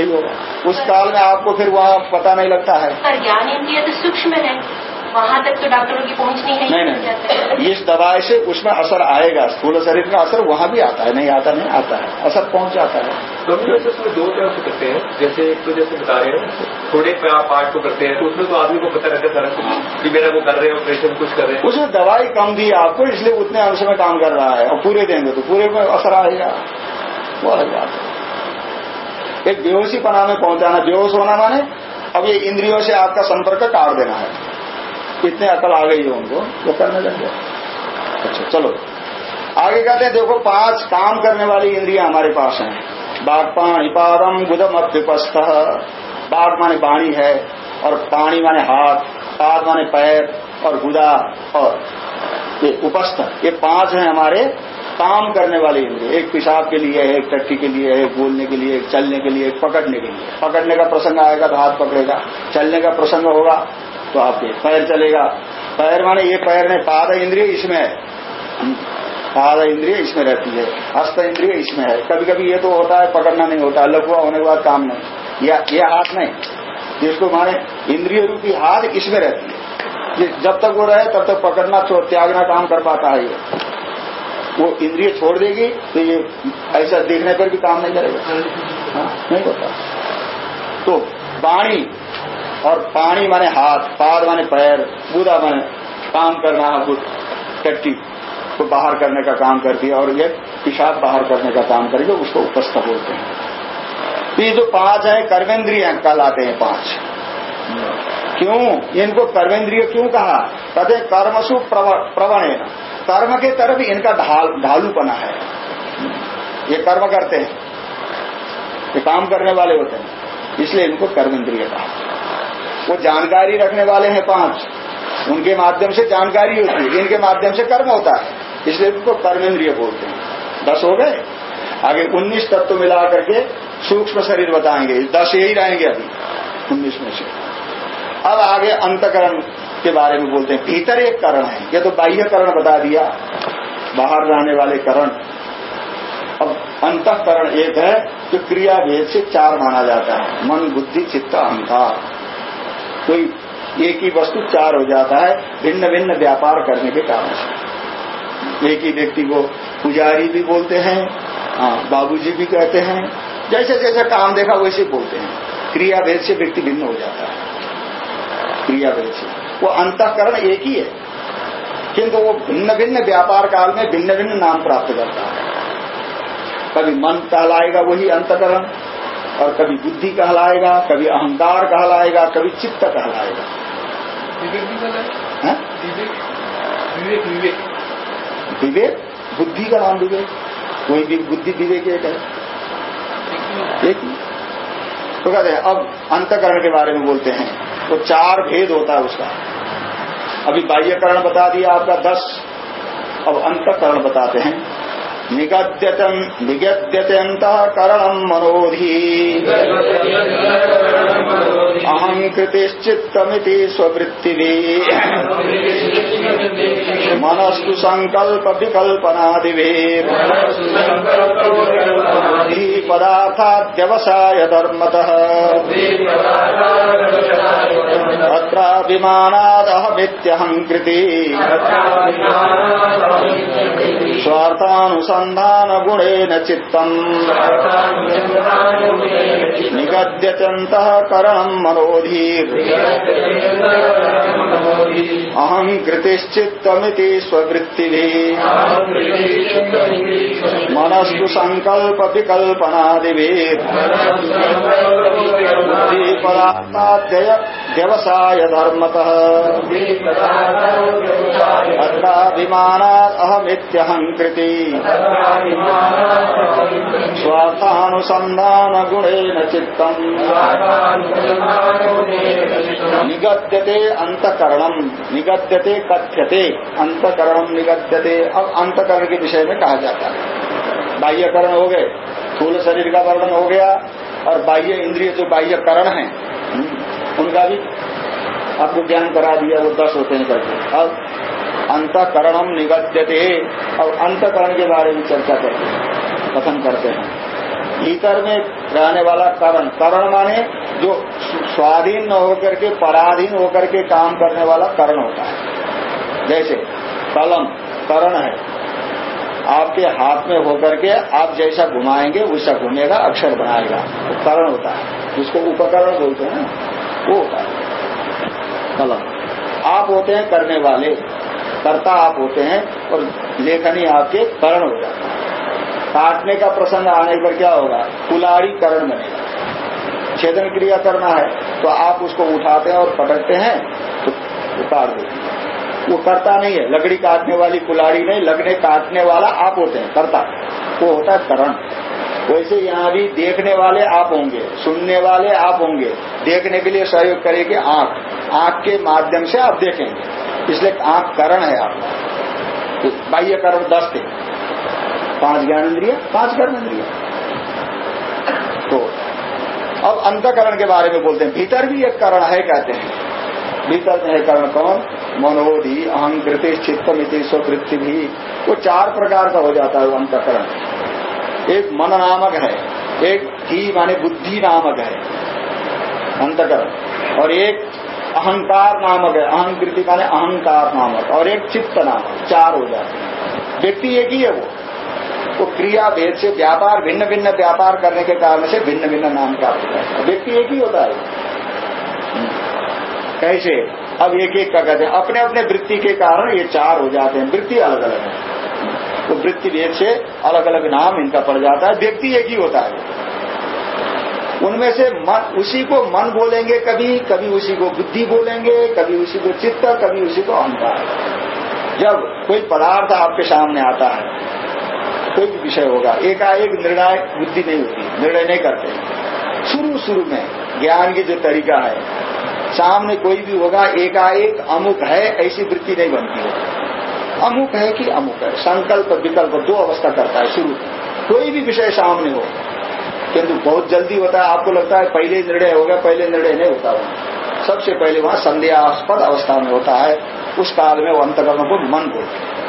यही होगा। उस काल में आपको फिर वहाँ पता नहीं लगता है। पर ज्ञान इंद्रिय तो सूक्ष्म है। वहाँ तक तो डॉक्टरों की पहुँच नहीं है नहीं नहीं। इस दवाई से उसमें असर आएगा स्थूल शरीर का असर वहाँ भी आता है नहीं आता नहीं आता है असर पहुँच जाता है। तो हम वैसे उसमें दो तरह से करते हैं जैसे एक तो जैसे बता रहे हैं थोड़े पार्ट को करते हैं तो उसमें तो आदमी को पता रहता है सारा कुछ कि मेरा वो कर रहे हैं ऑपरेशन कुछ कर रहे हैं। उसमें दवाई कम दी आपको इसलिए उतने अंश में काम कर रहा है और पूरे देंगे तो पूरे में असर आएगा। वो अलग बात है। एक बेहोशी पना में पहुंचाना बेहोश होना माने अब ये इंद्रियों से आपका संपर्क काट देना है। इतने अकल आ गई है उनको वो करने लगे। अच्छा चलो। आगे कहते हैं, देखो, पाँच काम करने वाली इंद्रियाँ हमारे पास हैं। बाघ पाणी पादम गुदम अभ्युपस्थ बाघ माने बाणी है, और पाणी माने हाथ, पाद माने पैर, और गुदा, और ये उपस्थ। ये पाँच हैं हमारे काम करने वाले इंद्रिय। एक पेशाब के लिए है एक टट्टी के लिए है एक बोलने के लिए, एक चलने के लिए, एक पकड़ने के लिए। पकड़ने का प्रसंग आएगा तो हाथ पकड़ेगा। चलने का प्रसंग होगा। तो आपके पैर चलेगा। पैर माने ये पैर ने पाद इंद्रिय इसमें है। पाद इंद्रिय इसमें रहती है हस्त इंद्रिय इसमें है। कभी कभी ये तो होता है पकड़ना नहीं होता लघुआ होने के बाद काम नहीं। या ये हाथ नहीं जिसको माने इंद्रिय रूपी हाथ इसमें रहती है। जब तक वो रहे तब तक पकड़ना त्यागना काम कर पाता है ये। वो इंद्रिय छोड़ देगी तो ये ऐसा देखने पर भी काम नहीं करेगा। हाँ, नहीं होता। तो पानी और पानी माने हाथ, पाद माने पैर, बूदा माने काम करना कुछ टट्टी को बाहर करने का काम करती है और ये पेशाब बाहर करने का काम करेगी, उसको उपस्थ बोलते हैं। ये जो पाँच है, कर्मेंद्रिय आते हैं पाँच। क्यों? इनको कर्मेंद्रिय क्यों कहा? कहते कर्मसु प्रवण कर्म के तरफ़ इनका ढाल ढालूपना है। ये कर्म करते हैं। ये काम करने वाले होते हैं। इसलिए इनको कर्मेंद्रिय कहा वो जानकारी रखने वाले हैं पाँच। उनके माध्यम से जानकारी होती है, इनके माध्यम से कर्म होता है। इसलिए उनको कर्मेंद्रिय बोलते हैं। दस हो गए? आगे उन्नीस तत्व मिला करके सूक्ष्म शरीर बताएँगे। दस यही रहेंगे अभी, उन्नीस में से। अब आगे अंतकरण के बारे में बोलते हैं। भीतर एक करण है, ये तो बाह्य करण बता दिया। बाहर रहने वाले करण। अब अंतकरण एक है जो क्रिया भेद से चार माना जाता है। मन, बुद्धि, चित्त, अहंकार। कोई एक ही वस्तु चार हो जाता है भिन्न भिन्न व्यापार करने के कारण। से एक ही व्यक्ति को पुजारी भी बोलते हैं हाँ बाबूजी भी कहते हैं जैसे जैसे काम देखा वैसे बोलते हैं। क्रिया भेद से व्यक्ति भिन्न हो जाता है। क्रिया भेद से। वो अंतकरण एक ही है, किंतु वो भिन्न भिन्न व्यापार काल में भिन्न भिन्न नाम प्राप्त करता है। कभी मन कहलाएगा वही अंतकरण और कभी बुद्धि कहलाएगा कभी अहंकार कहलाएगा कभी चित्त कहलाएगा। विवेक विवेक। विवेक? बुद्धि का नाम विवेक? कोई भी बुद्धि विवेक एक है। एक ही। तो कहते हैं अब अंतकरण के बारे में बोलते हैं। तो चार भेद होता है उसका। अभी बाह्यकरण बता दिया आपका दस। अब अंतकरण बताते हैं। निगद्यतम निगद्यत्यंत करणम मनोधि। अहं कृतिश्चित्तमिति स्ववृत्ति। मनस्तु संकल्प विकल्पनादिभेर पदार्थाद्यवसाय धर्मतः। तत्राभिमानादहमित्यहं कृति। स्वार्थानुसन्धानगुणेन चित्तम्। निगद्यत्यन्तः करणम् मनोधीर् अहम् कृतिश्चित्तमिति स्ववृत्तिभिः मनस्तु सङ्कल्प विकल्पनादिभिः बुद्धिपदार्थाद्यय व्यवसाय धर्मतः। अत्राभिमानात् अहमित्यहङ्कृति स्वार्थानुसन्धान गुणेन चित्तम्। निगद्यते अंतकरणम निगद्यते कथ्यते। अंतकरणम निगद्यते। अब अंतकरण के विषय में कहा जाता है। बाह्यकरण हो गए। स्थूल शरीर का वर्णन हो गया। और बाह्य इंद्रिय जो बाह्यकरण है उनका भी आपको ज्ञान करा दिया, वो दस होते हैं करके। अब अंतकरणम निगद्यते। और अंतकरण के बारे में चर्चा करते हैं, कथन करते हैं। भीतर में रहने वाला करण करण माने जो स्वाधीन न होकर के, पराधीन होकर के काम करने वाला करण होता है। जैसे कलम, करण है। आपके हाथ में होकर के आप जैसा घुमाएँगे, वैसा घूमेगा, अक्षर बनाएगा। तो करण होता है, जिसको उपकरण बोलते हैं वो। कलम आप होते हैं करने वाले। कर्ता आप होते हैं और लेखनी आपके करण हो जाता है। काटने का प्रसंग आने पर क्या होगा? कुलाड़ी करण बनेगा। छेदन क्रिया करना है तो आप उसको उठाते हैं और पटकते हैं तो उतार देते हैं। वो करता नहीं है, लकड़ी काटने वाली कुलाड़ी नहीं लगने काटने वाला आप होते हैं, करता। वो होता है करण। वैसे यहाँ भी देखने वाले आप होंगे, सुनने वाले आप होंगे। देखने के लिए सहयोग करेगी आँख। आँख के माध्यम से आप देखेंगे। इसलिए आँख करण है आपका। बाह्य करण दस थे पाँच ज्ञान इंद्रिय, पाँच कर्म इंद्रिय। तो अब अंतकरण के बारे में बोलते हैं। भीतर भी एक करण है, कहते हैं। भीतर है करण कौन? मनोधि, अहंकृति, चित्तमिति स्वृत्ति भी। वो चार प्रकार का हो जाता है वो अंतकरण। एक मन नामक है, एक ही माने बुद्धि नामक है अंतकरण और एक अहंकार नामक है अहंकृति माने अहंकार नामक, और एक चित्त नामक, चार हो जाते हैं। व्यक्ति एक ही है वो। तो क्रिया भेद से व्यापार भिन्न भिन्न व्यापार करने के कारण से भिन्न भिन्न नाम प्राप्त होता है। व्यक्ति एक ही होता है। कैसे? अब एक एक का कहते हैं। अपने अपने वृत्ति के कारण ये चार हो जाते हैं। वृत्ति अलग अलग है। तो वृत्ति भेद से अलग अलग नाम इनका पड़ जाता है। व्यक्ति एक ही होता है। उनमें से मन, उसी को मन बोलेंगे कभी कभी उसी को बुद्धि बोलेंगे, कभी उसी को चित्त, कभी उसी को अहंकार। जब कोई पदार्थ आपके सामने आता है, कोई भी विषय होगा, एकाएक निर्णय बुद्धि नहीं होती, निर्णय नहीं करते। शुरू शुरू में ज्ञान की जो तरीका है, सामने कोई भी होगा, एकाएक अमुक है, ऐसी वृत्ति नहीं बनती है। अमुक है कि अमुक है संकल्प विकल्प दो अवस्था करता है, शुरू। कोई भी विषय सामने हो, किंतु बहुत जल्दी होता है, आपको लगता है पहले निर्णय हो गया, पहले निर्णय नहीं होता। वहाँ सबसे पहले वहाँ संदेहास्पद अवस्था में होता है, उस काल में वो अंतकरण को मन बोलते हैं।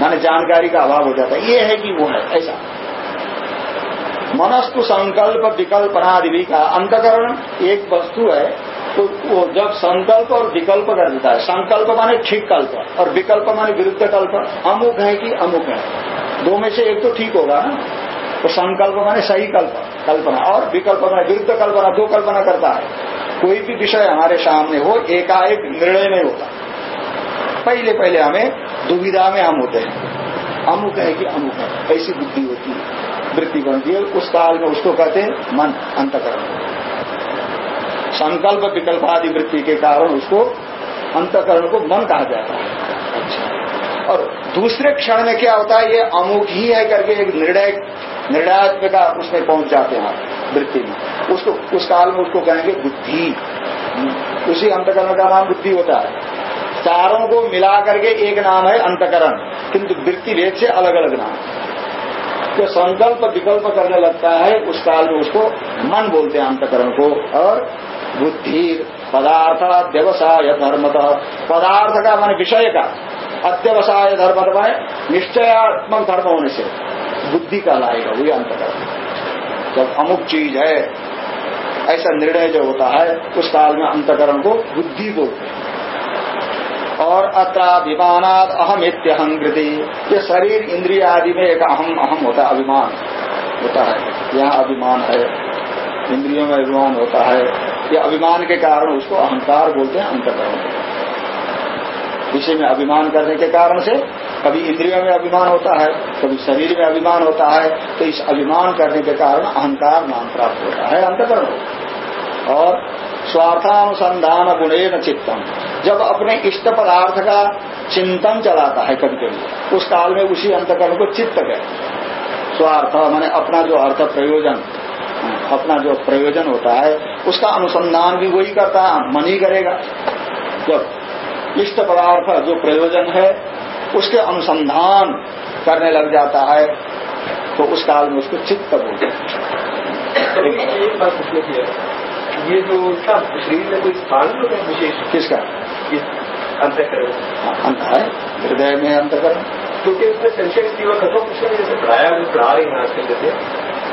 माने जानकारी का अभाव हो जाता है। ये है कि वो है, ऐसा। मनस्तु संकल्प विकल्पनादि का अंतकरण एक वस्तु है तो वो जब संकल्प और विकल्प कर देता है, संकल्प माने ठीक कल्प और विकल्प माने विरुद्ध कल्प। अमुक है कि अमुक है। दो में से एक तो ठीक होगा ना? तो संकल्प माने सही कल्प, कल्पना और विकल्प माने विरुद्ध कल्पना, दो कल्पना करता है। कोई भी विषय हमारे सामने हो, एकाएक निर्णय नहीं होता पहले पहले हमें दुविधा में हम होते हैं। अमुक है कि अमुक है, ऐसी बुद्धि होती है। वृत्ति बनती है, उस काल में उसको कहते हैं मन, अंतकरण। संकल्प विकल्प आदि वृत्ति के कारण उसको अंतकरण को मन कहा जाता है। अच्छा। और दूसरे क्षण में क्या होता है ये अमुक ही है करके एक निर्णय निर्णयात्म का उसमें पहुँच जाते हैं वृत्ति में। उसको उस काल में उसको कहेंगे बुद्धि। उसी अंतकरण का नाम बुद्धि होता है। चारों को मिला करके एक नाम है अंतकरण किंतु वृत्ति भेद से अलग अलग नाम। जो संकल्प विकल्प करने लगता है उस काल में उसको मन बोलते हैं अंतकरण को और बुद्धि पदार्थ व्यवसाय धर्मतः। पदार्थ का मान विषय का अत्यवसाय धर्म माने निश्चयात्मक धर्म होने से। बुद्धि का लाएगा, वही अंतकरण जब अमुक चीज़ है, ऐसा निर्णय जो होता है, उस काल में अंतकरण को बुद्धि बोलते हैं और अत्राभिमानाद अहम इत्यहंकृति ये शरीर इंद्रिय आदि में एक अहम अहम होता है, अभिमान होता है। यहाँ अभिमान है। इंद्रियों में अभिमान होता है। ये अभिमान के कारण उसको अहंकार बोलते हैं, अंतकरण विषय में अभिमान करने के कारण से कभी इंद्रियों में अभिमान होता है, कभी शरीर में अभिमान होता है तो इस अभिमान करने के कारण अहंकार नाम प्राप्त होता है, अंतकरण और स्वार्थानुसंधान गुणे न चित्तम, जब अपने इष्ट पदार्थ का चिंतन चलाता है कभी कभी, उस काल में उसी अंतकरण को चित्त गए स्वार्थ, मैंने अपना जो अर्थ प्रयोजन अपना जो प्रयोजन होता है उसका अनुसंधान भी वही करता है मन ही करेगा। जब इष्ट पदार्थ जो प्रयोजन है उसके अनुसंधान करने लग जाता है तो उस काल में उसको चित्त बोलते एक बात पूछने की है। ये जो शरीर में कोई स्थान है विशेष? किसका? अंतकरण। हाँ, अंत है। हृदय में अंतकरण। क्योंकि उसमें संशय की कथों कुछ जैसे पढ़ाया हम पढ़ा रहे हैं आजकल जैसे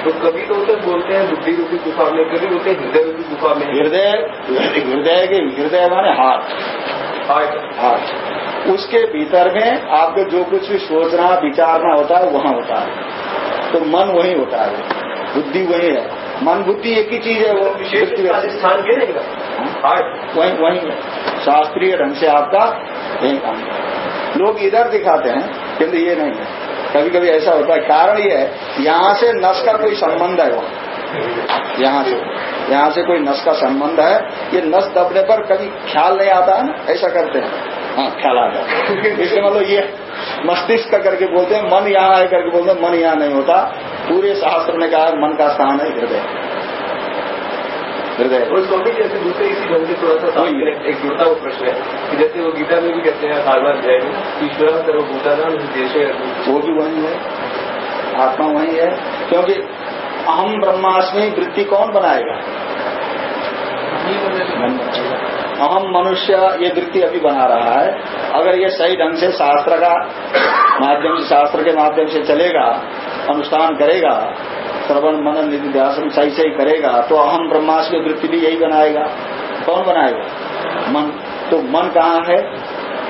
तो कभी तो उसे बोलते हैं बुद्धि रूपी गुफा में कभी बोलते हैं हृदय रूपी गुफा में। हृदय हृदय के हृदय माने हाथ। हार्ट हाथ। उसके भीतर में आपको जो कुछ भी सोचना विचारना होता है वहाँ होता है। तो मन वही होता है। बुद्धि वही है। मन बुद्धि एक ही चीज़ है वो स्थान हार्ट वही वही है। शास्त्रीय ढंग से आपका यही काम लोग इधर दिखाते हैं किंतु ये नहीं है। कभी कभी ऐसा होता है। कारण ये है, यहाँ से नस का कोई संबंध है वहाँ। यहाँ से यहाँ से कोई नस का संबंध है। ये नस दबने पर कभी ख्याल नहीं आता है ना? ऐसा करते हैं। हाँ ख्याल आता है। इसलिए मतलब ये मस्तिष्क का करके बोलते हैं, मन यहाँ है करके बोलते हैं, मन यहाँ नहीं होता। पूरे शास्त्र ने कहा मन का स्थान है हृदय। हृदय और स्वामी जी ऐसे दूसरे इसी ढंग से थोड़ा सा एक जुड़ता हुआ प्रश्न है कि जैसे वो गीता में भी कहते हैं बार बार जय ईश्वर सर्वभूता नाम देश वो भी वही है। आत्मा वही है। क्योंकि अहम ब्रह्माष्टमी वृत्ति कौन बनाएगा? अहम मनुष्य ये वृत्ति अभी बना रहा है। अगर ये सही ढंग से शास्त्र का माध्यम से शास्त्र के माध्यम से चलेगा अनुष्ठान करेगा श्रवण मनन निधि व्यासन सही सही करेगा तो अहम ब्रह्मास्मि वृत्ति भी यही बनाएगा। कौन बनाएगा? मन। तो मन कहाँ है?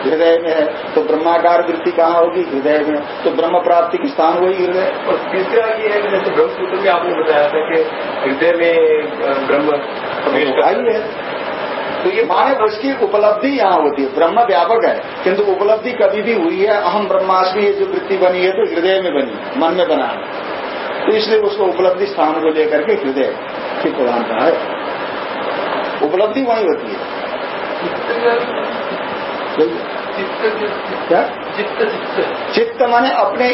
हृदय में है। तो ब्रह्माकार वृत्ति कहाँ होगी? हृदय में। तो ब्रह्म प्राप्ति की स्थान वही हृदय। और तीसरा ये है कि जैसे ब्रह्मसूत्र में आपने बताया था कि हृदय में ब्रह्म तो आई है। तो ये माने उसकी उपलब्धि यहाँ होती है। ब्रह्म व्यापक है किंतु उपलब्धि कभी भी हुई है अहम ब्रह्माष्टमी ये जो वृत्ति बनी है तो हृदय में बनी मन में बना है। तो इसलिए उसको उपलब्धि स्थान को लेकर के हृदय की प्रधानता है। उपलब्धि वही होती है। क्या? चित्त चित्त माने अपने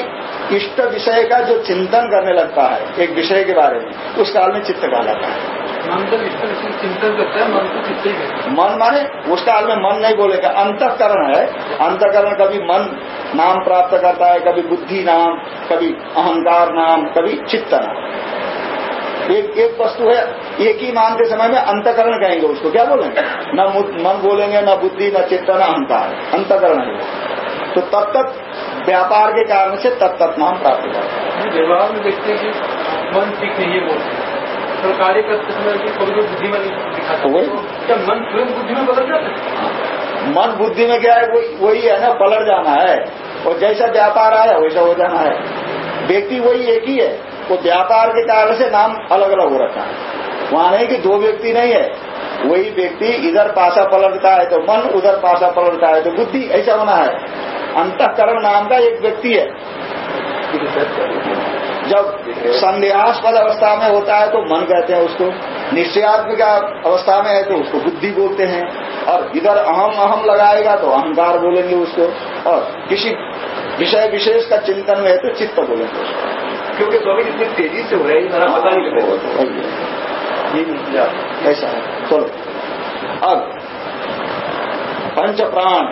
इष्ट विषय का जो चिंतन करने लगता है एक विषय के बारे में उस काल में चित्त कहलाता है। मन तो इष्ट विषय चिंतन करता है मन तो चित्त ही मन माने उस काल में मन नहीं बोलेगा अंतकरण है। अंतकरण कभी मन नाम प्राप्त करता है कभी बुद्धि नाम कभी अहंकार नाम कभी चित्त नाम। एक एक वस्तु है एक ही मान के समय में अंतकरण कहेंगे उसको। क्या बोलेंगे? न मन बोलेंगे न बुद्धि न चित्त न अहंकार। अंतकरण है। तो तब तक व्यापार के कारण से तब तक नाम प्राप्त होता है है व्यवहार में देखते हैं कि मन ठीक नहीं है बोलते हैं कार्य करते समय कभी बुद्धि में दिखाता। तो। क्या मन स्वयं बुद्धि में बदल जाता है? मन बुद्धि में क्या है वही वही है ना पलट जाना है। और जैसा व्यापार आया वैसा हो जाना है। व्यक्ति वही एक ही है। वो व्यापार के कारण से नाम अलग अलग हो रखा है। वहाँ नहीं कि दो व्यक्ति नहीं है। वही व्यक्ति इधर पासा पलटता है तो मन उधर पासा पलटता है तो बुद्धि ऐसा होना है। अंतकरण नाम का एक व्यक्ति है। जब संदेहास्पद अवस्था में होता है तो मन कहते हैं उसको। निश्चयात्मक अवस्था में है तो उसको बुद्धि बोलते हैं। और इधर अहम अहम लगाएगा तो अहंकार बोलेंगे उसको। और किसी विषय विशेष का चिंतन में है तो चित्त बोलेंगे उसको। क्योंकि स्वामी इतनी तेज़ी से हो रहा है पता नहीं ऐसा है। चलो। अब पंच प्राण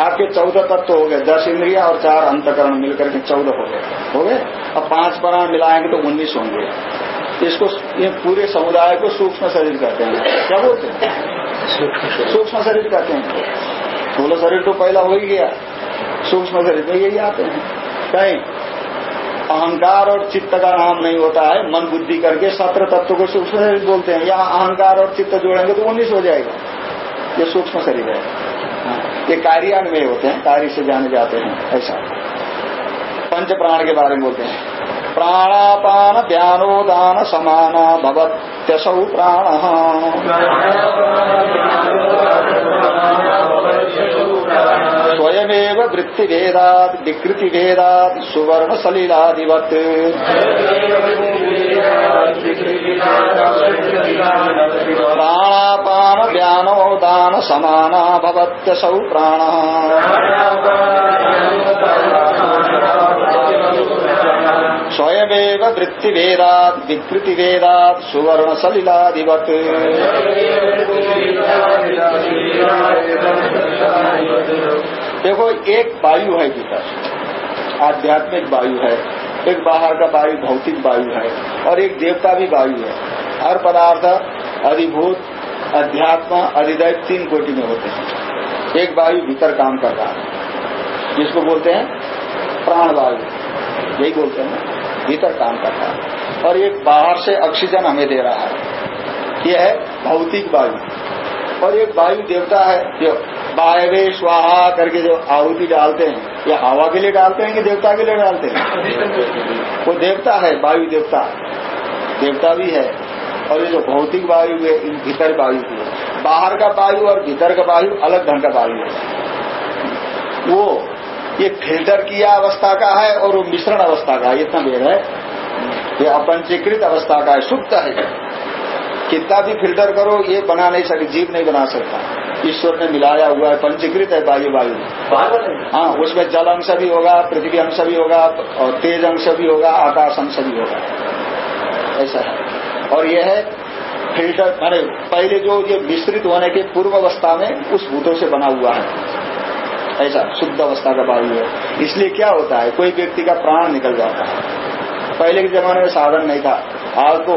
आपके चौदह तत्व हो गए, दस इंद्रिया और चार अंतकरण मिलकर के चौदह हो गए हो गए? अब पाँच प्राण मिलाएँगे तो उन्नीस होंगे। इसको ये पूरे समुदाय को सूक्ष्म शरीर कहते हैं। क्या बोलते हैं? सूक्ष्म शरीर कहते हैं। स्थूल शरीर तो पहला हो ही गया। सूक्ष्म शरीर में यही आते हैं। कहीं अहंकार और चित्त का नाम नहीं होता है, मन बुद्धि करके सत्र तत्व को सूक्ष्म शरीर बोलते हैं। यहाँ अहंकार और चित्त जोड़ेंगे तो उन्नीस हो जाएगा। ये सूक्ष्म शरीर है। ये कार्यान्वय होते हैं कार्य से जाने जाते हैं, ऐसा। पंच प्राण के बारे में बोलते हैं। प्राणापान व्यानोदान समाना भवत्यसौ प्राण। स्वयमेव वृत्ति भेदात विकृति भेदात सुवर्ण सलिलादिवत समाना भवत्यसौ प्राण। स्वयमेव वृत्तिभेदात् विकृतिभेदात् सुवर्ण सलिलादिवत् देखो, एक वायु है भीतर आध्यात्मिक वायु है। एक बाहर का वायु भौतिक वायु है और एक देवता भी वायु है। हर पदार्थ, अधिभूत, अध्यात्म, अधिदैव तीन कोटि में होते हैं। एक वायु भीतर काम कर रहा है। जिसको बोलते हैं प्राण वायु यही बोलते हैं भीतर काम कर रहा है। और एक बाहर से ऑक्सीजन हमें दे रहा है। यह है भौतिक वायु। और एक वायु देवता है जो वायवे स्वाहा करके जो आहुति डालते हैं, ये हवा के लिए डालते हैं कि देवता के लिए डालते हैं? वो देवता है, वायु देवता। देवता भी है। और ये जो भौतिक वायु है, इन भीतर वायु भी है। बाहर का वायु और भीतर का वायु अलग ढंग का वायु है। वो, ये फ़िल्टर किया अवस्था का है और वो मिश्रण अवस्था का है। इतना भेद है। ये अपंचीकृत अवस्था का है शुद्ध है। कितना भी फ़िल्टर करो ये बना नहीं सकते जीव नहीं बना सकता। ईश्वर ने मिलाया हुआ है पंचीकृत है वायु वायु हाँ उसमें जल अंश भी होगा पृथ्वी अंश भी होगा और तेज अंश भी होगा आकाश अंश भी होगा। ऐसा है। और यह है फ़िल्टर अरे पहले जो ये मिश्रित होने के पूर्व अवस्था में उस भूतों से बना हुआ है। ऐसा शुद्ध अवस्था का वायु है। इसलिए क्या होता है कोई व्यक्ति का प्राण निकल जाता है। पहले के जमाने में साधन नहीं था। आज तो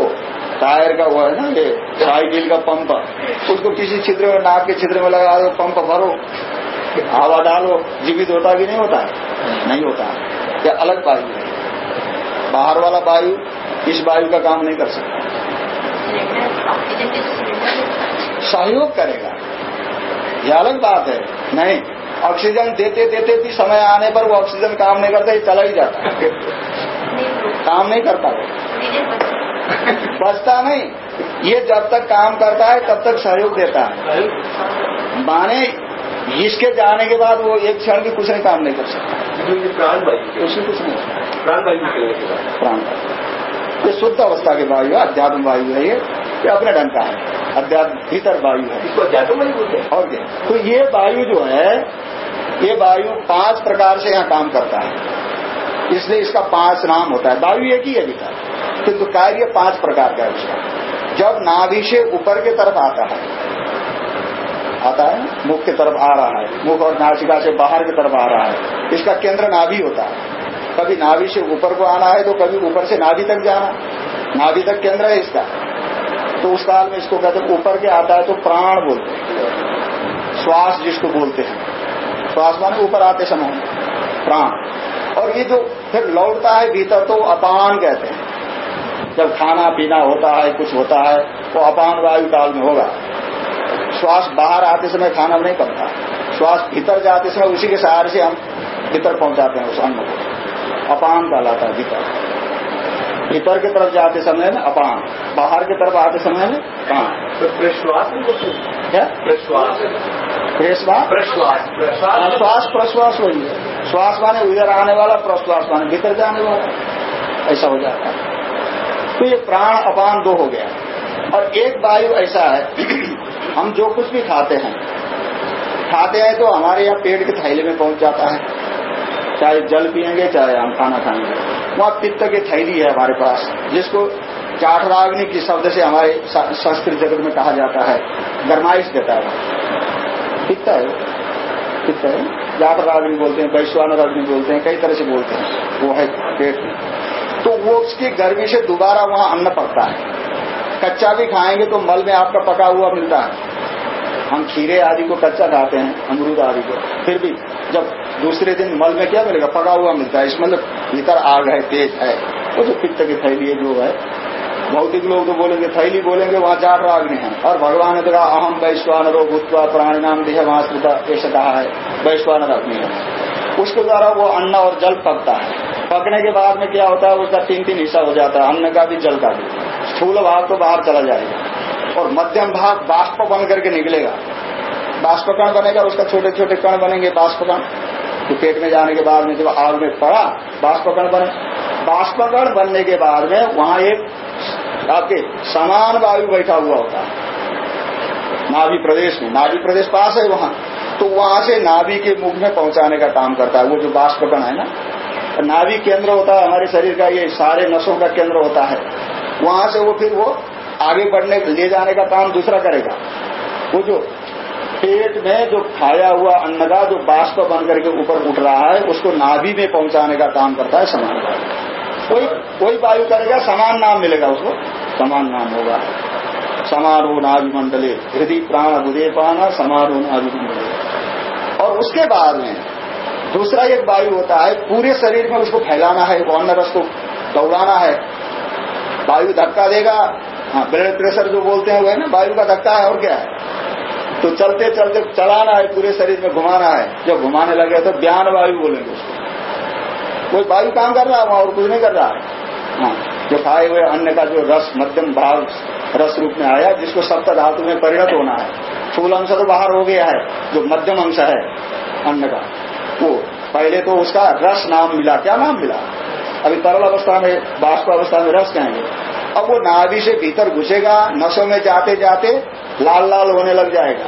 टायर का वो है ना ये साइकिल का पंप उसको किसी छिद्र में नाक के छिद्र में लगा दो पंप भरो। हवा डालो जीवित होता कि नहीं होता है। नहीं होता है। यह अलग वायु है। बाहर वाला वायु इस वायु का काम नहीं कर सकता। सहयोग करेगा। यह अलग बात है। नहीं ऑक्सीजन देते देते भी समय आने पर वो ऑक्सीजन काम नहीं करता ये चला ही जाता काम नहीं करता वो बचता नहीं। ये जब तक काम करता है तब तक सहयोग देता है। माने इसके जाने के बाद वो एक क्षण भी कुछ नहीं काम नहीं कर सकता। प्राण वायु उसमें कुछ नहीं। प्राण वायु निकलने के बाद प्राण वायु ये शुद्ध अवस्था के वायु है अध्यात्म वायु है ये ये अपने ढंग का है। अध्यात्म भीतर वायु है। इसको अध्यात्म वायु बोलते हैं? और क्या? तो ये वायु जो है ये वायु पाँच प्रकार से यहाँ काम करता है। इसलिए इसका पाँच नाम होता है। वायु एक ही है किंतु कार्य पाँच प्रकार का है उसका। जब नाभि से ऊपर के तरफ़ आता है आता है मुख की तरफ़ आ रहा है। मुख और नासिका से बाहर की तरफ़ आ रहा है। इसका केंद्र नाभि होता है। कभी नाभि से ऊपर को आना है तो कभी ऊपर से नाभि तक जाना नाभि तक केंद्र है इसका। तो उस काल में इसको कहते हैं, ऊपर के आता है तो प्राण बोलते हैं। श्वास जिसको बोलते हैं। श्वास माने ऊपर आते समय। प्राण। और ये जो फिर लौटता है भीतर तो अपान कहते हैं। जब खाना पीना होता है कुछ होता है वो तो अपान वायु काल में होगा। श्वास बाहर आते समय खाना नहीं बनता। श्वास भीतर जाते समय उसी के सहारे से हम भीतर पहुंचाते हैं उस अन्न को। अपान कहलाता है भीतर। भीतर की तरफ़ जाते समय में अपान। बाहर की तरफ़ आते समय में तो प्रश्वास नहीं बोलते हैं? क्या? प्रश्वास। प्रश्वास? प्रश्वास हाँ, प्रश्वास प्रश्वास वही है। श्वास माने उधर आने वाला प्रश्वास माने भीतर जाने वाला। ऐसा हो जाता है। तो ये प्राण अपान दो हो गया। और एक वायु ऐसा है, हम जो कुछ भी खाते हैं खाते हैं तो हमारे यहाँ पेट के थैले में पहुँच जाता है। चाहे जल पियेंगे, चाहे हम खाना खाएँगे। वहाँ पित्त की थैली है हमारे पास, जिसको चाठराग्नि की शब्द से हमारे संस्कृत जगत में कहा जाता है, गरमाइश देता है। पित्त है? पित्त है? जाठराग्नि बोलते हैं, वैश्वानर आदमी बोलते हैं, कई तरह से बोलते हैं। वो है पेट तो वो उसकी गर्मी से दोबारा वहाँ अन्न पकता है। कच्चा भी खाएँगे तो मल में आपका पका हुआ मिलता है। हम खीरे आदि को कच्चा खाते हैं, अमरूद आदि को। फिर भी जब दूसरे दिन मल में क्या मिलेगा? पका हुआ मिलता है। इसमें मतलब भीतर आग है, तेज है। वो जो पित्त की थैली जो है भौतिक लोग तो बोलेंगे, थैली बोलेंगे, वहाँ चार राग्नि है। और भगवान ने तो कहा अहम वैश्वानरो भूतवा प्राणी नाम देह वहाँ ऐसा कहा है। वैश्वानर अग्नि है। उसके द्वारा वो अन्न और जल पकता है। पकने के बाद में क्या होता है, उसका तीन तीन हिस्सा हो जाता है। अन्न का भी, जल का भी। स्थूल भाग तो बाहर चला जाएगा। और मध्यम भाग बाष्प बन करके निकलेगा। बाष्पकण बनेगा, उसका छोटे छोटे कण बनेंगे बाष्पकण। तो पेट में जाने के बाद में जब आग में पड़ा बाष्पकण बने बाष्पकण बनने के बाद में वहाँ एक आपके समान वायु बैठा हुआ होता है। नाभि प्रदेश में, नाभि प्रदेश पास है वहाँ। तो वहाँ से नाभि के मुख में पहुँचाने का काम करता है, वो जो बाष्पकण है ना। नाभि केंद्र होता है, हमारे शरीर का ये सारे नसों का केंद्र होता है। वहाँ से वो फिर वो आगे बढ़ने, ले जाने का काम दूसरा करेगा। वो जो पेट में जो खाया हुआ अन्न का जो बाष्प बन करके ऊपर उठ रहा है, उसको नाभि में पहुँचाने का काम करता है समान कोई कोई वायु करेगा, समान नाम मिलेगा उसको। समान नाम होगा। समारोह नाभिमंडले हृदय प्राण उदय पाना, समारोह नाभिमंडले और उसके बाद में दूसरा एक वायु होता है, पूरे शरीर में उसको फैलाना है अन्न रस को दौड़ाना है। वायु धक्का देगा। हाँ ब्लड प्रेशर जो बोलते हैं, वो है ना, वायु का धक्का है, और क्या है? तो चलते चलते चलाना है, पूरे शरीर में घुमाना है। जब घुमाने लगे तो बयान वायु बोलेंगे उसको। कोई वायु काम कर रहा है वहाँ और कुछ नहीं कर रहा है? हाँ जो खाए हुए अन्न का जो रस, मध्यम भाव रस रूप में आया, जिसको सप्त धातु में परिणत होना है। फूल अंश तो बाहर हो गया है, जो मध्यम अंश है अन्न का। वो, पहले तो उसका रस नाम मिला। क्या नाम मिला? अभी तरल अवस्था में, बाष्प अवस्था में रस कहेंगे अब वो नाभि से भीतर घुसेगा, नसों में जाते जाते लाल लाल होने लग जाएगा।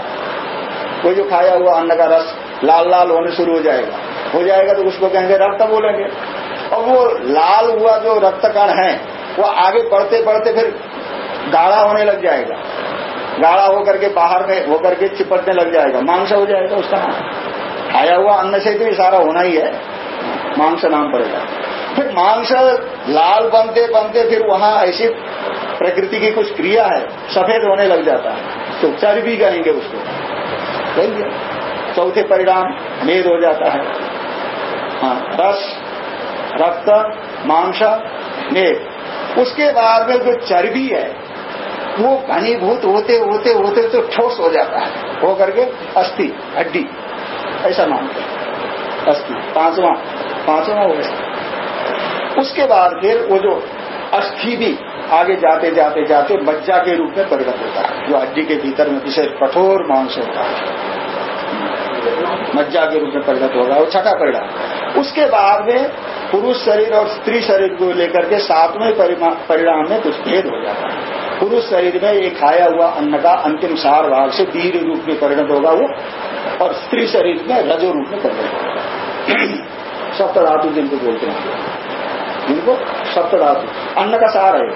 कोई जो खाया हुआ अन्न का रस लाल लाल होने शुरू हो जाएगा। हो जाएगा तो उसको कहेंगे रक्त बोलेंगे। और वो लाल हुआ जो रक्त कण है, वो आगे बढ़ते बढ़ते फिर गाढ़ा होने लग जाएगा। गाढ़ा होकर के बाहर में, होकर के चिपटने लग जाएगा। मांस हो जाएगा उसका। नाम खाया हुआ अन्न से तो इशारा होना ही है। मांस नाम पड़ेगा। फिर मांस लाल बनते बनते फिर वहाँ ऐसी प्रकृति की कुछ क्रिया है, सफ़ेद होने लग जाता है। तो चर्बी कहेंगे उसको। चौथे परिणाम, मेद हो जाता है। हाँ रस, रक्त, मांस, मेद। उसके बाद में जो चर्बी है, वो घनीभूत होते होते होते तो ठोस हो जाता है। हो करके अस्थि, हड्डी, ऐसा मानते अस्थि, पांचवा पांचवा हो गया। उसके बाद फिर वो जो अस्थि भी आगे जाते जाते जाते मज्जा के रूप में परिणत होता है। जो हड्डी के भीतर में विशेष कठोर मांस होता है। मज्जा के रूप में परिणत होगा, वो छठा परिणाम। उसके बाद में पुरुष शरीर और स्त्री शरीर को लेकर के सातवें परिणाम में कुछ भेद हो जाता है। पुरुष शरीर में ये खाया हुआ अन्न का अंतिम सार भाग से वीर रूप में परिणत होगा वो, और स्त्री शरीर में रजो रूप में परिणत होगा। सप्त धातु जिनको बोलते हैं। जिनको सप्त धातु अन्न का सार है।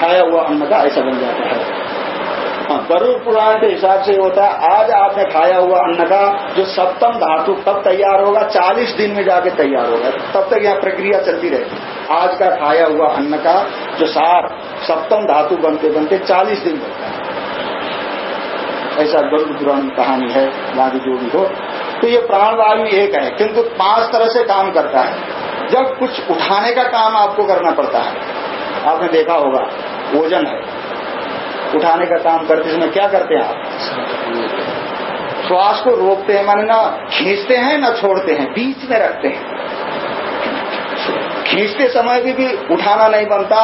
खाया हुआ अन्न का ऐसा बन जाता है। हाँ गरुड़ पुराण के हिसाब से होता है, आज आपने खाया हुआ अन्न का जो सप्तम धातु तब तैयार होगा, चालीस दिन में जाके तैयार होगा। तब तक यहाँ प्रक्रिया चलती रहेगी आज का खाया हुआ अन्न का जो सार सप्तम धातु बनते बनते चालीस दिन लगता है। ऐसा गरुड़ पुराण कहानी है, बाकी जो भी हो। तो ये प्राणवायु एक है, किंतु पाँच तरह से काम करता है। जब कुछ उठाने का काम आपको करना पड़ता है आपने देखा होगा वज़न है। उठाने का काम करते समय क्या करते हैं आप? श्वास को रोकते हैं माने ना खींचते हैं ना छोड़ते हैं बीच में रखते हैं। खींचते समय भी, भी उठाना नहीं बनता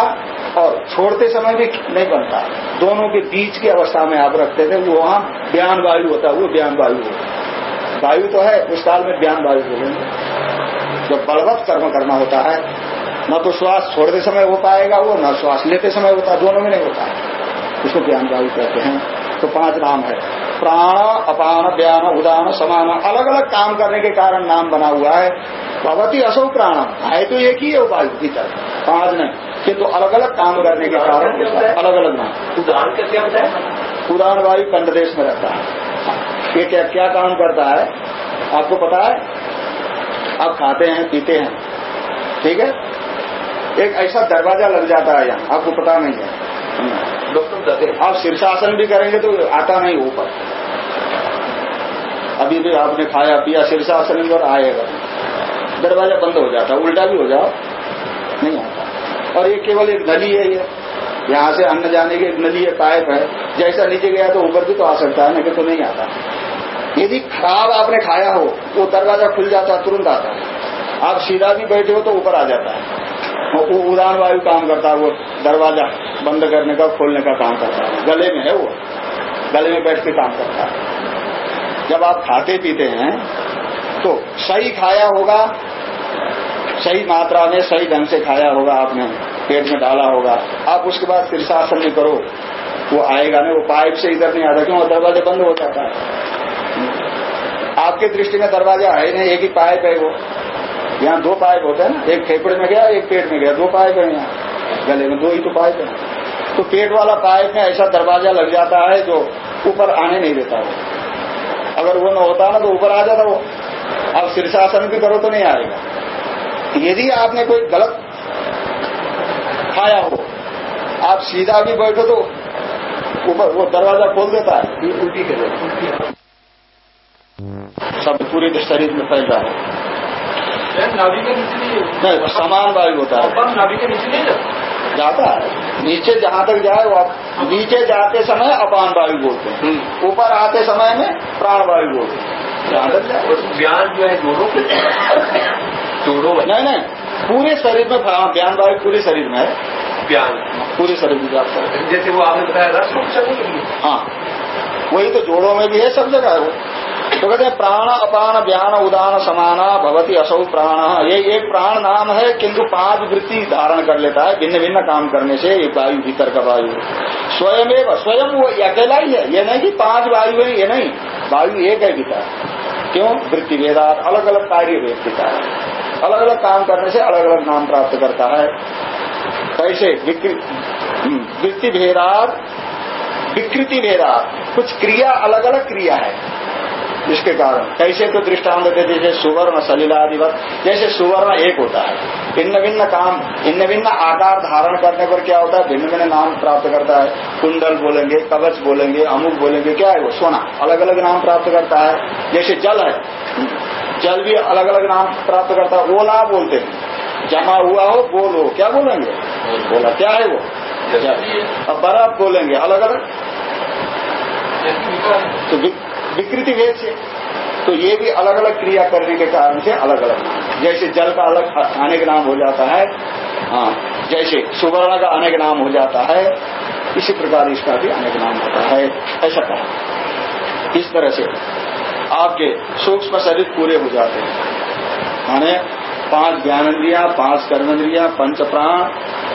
और छोड़ते समय भी नहीं बनता। दोनों के बीच की अवस्था में आप रखते थे वो वहाँ बयान वायु होता है वो बयान वायु होता वायु तो है उस काल में बयान वायु बोलेंगे जब बलवत कर्म करना होता है न तो श्वास छोड़ते समय हो पाएगा वो न श्वास लेते समय होता है दोनों में नहीं होता है। उसको ज्ञान वायु कहते हैं। तो पाँच नाम है। प्राण अपान व्यान उदान समान अलग अलग काम करने के कारण नाम बना हुआ है। भगवती असो प्राण है तो एक ही है वायु भीतर। पाँच नहीं। किंतु तो अलग अलग काम करने के कारण अलग अलग नाम। उदान क्या होता है? पुराण वायु कंड देश में रहता है। ये क्या क्या काम करता है? आपको पता है? आप खाते हैं पीते हैं। ठीक है? एक ऐसा दरवाज़ा लग जाता है यहाँ आपको पता नहीं है। आप शीर्षासन भी करेंगे तो आता नहीं ऊपर। अभी भी आपने खाया पिया शीर्षासन और आएगा। दरवाज़ा बंद हो जाता उल्टा भी हो जाओ नहीं आता। और ये केवल एक नली है ये। यहाँ से अन्न जाने की एक नली है पाइप है। जैसा नीचे गया तो ऊपर भी तो आ सकता है नहीं तो नहीं आता। यदि खराब आपने खाया हो तो दरवाज़ा खुल जाता, तुरंत आता। है आप सीधा भी बैठे हो तो ऊपर आ जाता है। वो उड़ान वायु काम करता है, वो दरवाज़ा बंद करने का, खोलने का काम करता है। गले में है वो। गले में बैठ के काम करता है। जब आप खाते पीते हैं तो सही खाया होगा, सही मात्रा में, सही ढंग से खाया होगा आपने, पेट में डाला होगा। आप उसके बाद शीर्षासन में करो। वो आएगा नहीं, वो पाइप से इधर नहीं आता, क्यों? दरवाज़ा बंद हो जाता है। आपकी दृष्टि में दरवाज़ा है नहीं, एक ही पाइप है वो। यहाँ दो पाइप होते हैं ना, एक फेफड़े में गया, एक पेट में गया, दो पाइप है यहाँ। गले में दो ही तो पाइप है। तो पेट वाला पाइप में ऐसा दरवाज़ा लग जाता है जो ऊपर आने नहीं देता वो। अगर वो न होता ना तो ऊपर आ जाता वो। अब शीर्षासन भी करो तो नहीं आएगा। यदि आपने कोई गलत खाया हो, आप सीधा भी बैठो तो ऊपर वो दरवाज़ा खोल देता है। सब पूरे शरीर में फैलता है। नाभि के नीचे नहीं समान वायु होता है। नाभि के नीचे नहीं जाता। है। नीचे जहाँ तक जाए वो नीचे जाते समय अपान वायु बोलते हैं। ऊपर आते समय में प्राण वायु बोलते हैं। जहाँ तक जाए। ज्ञान जो है दोनों दोनों नहीं नहीं पूरे शरीर में ज्ञान वायु पूरे शरीर में है। ज्ञान। पूरे शरीर में जाता है जैसे वो आपने बताया रस को के हाँ। वही तो जोड़ों में भी है सब जगह है वो। तो कहते प्राण अपान व्यान उदान समाना भवती असौ प्राण। ये एक प्राण नाम है किंतु पाँच वृत्ति धारण कर लेता है भिन्न भिन्न काम करने से एक वायु भीतर का वायु स्वयं स्वयं वो अकेला ही है ये नहीं कि पाँच वायु है ये नहीं। वायु एक है भीतर क्यों? वृत्ति भेदात अलग अलग कार्य व्यक्ति का अलग अलग काम करने से अलग अलग नाम प्राप्त करता है। कैसे? हम्म, वृत्ति भेदात विकृति भेदात कुछ क्रिया अलग अलग क्रिया है। इसके कारण। कैसे तो दृष्टांत देते जैसे सुवर्ण सलिलादिवत जैसे सुवर्ण एक होता है। भिन्न भिन्न काम भिन्न भिन्न आकार धारण करने पर क्या होता है? भिन्न भिन्न नाम प्राप्त करता है। कुंडल बोलेंगे कवच बोलेंगे अमुक बोलेंगे क्या है वो? सोना अलग अलग नाम प्राप्त करता है। जैसे जल है जल भी अलग अलग नाम प्राप्त करता है। ओला बोलते हैं। जमा हुआ हो बोल हो क्या बोलेंगे? बोला क्या है वो? अब बर्फ़ बोलेंगे अलग अलग तो वि- विकृति भेद से। तो ये भी अलग अलग क्रिया करने के कारण से अलग अलग जैसे जल का अलग अनेक नाम हो जाता है हाँ जैसे सुवर्ण का अनेक नाम हो जाता है, इसी प्रकार इसका भी अनेक नाम होता है, ऐसा कहा। इस तरह से आपके सूक्ष्म शरीर पूरे हो जाते हैं। माने पाँच ज्ञानेन्द्रिया, पाँच कर्मेंद्रिया, पंच प्राण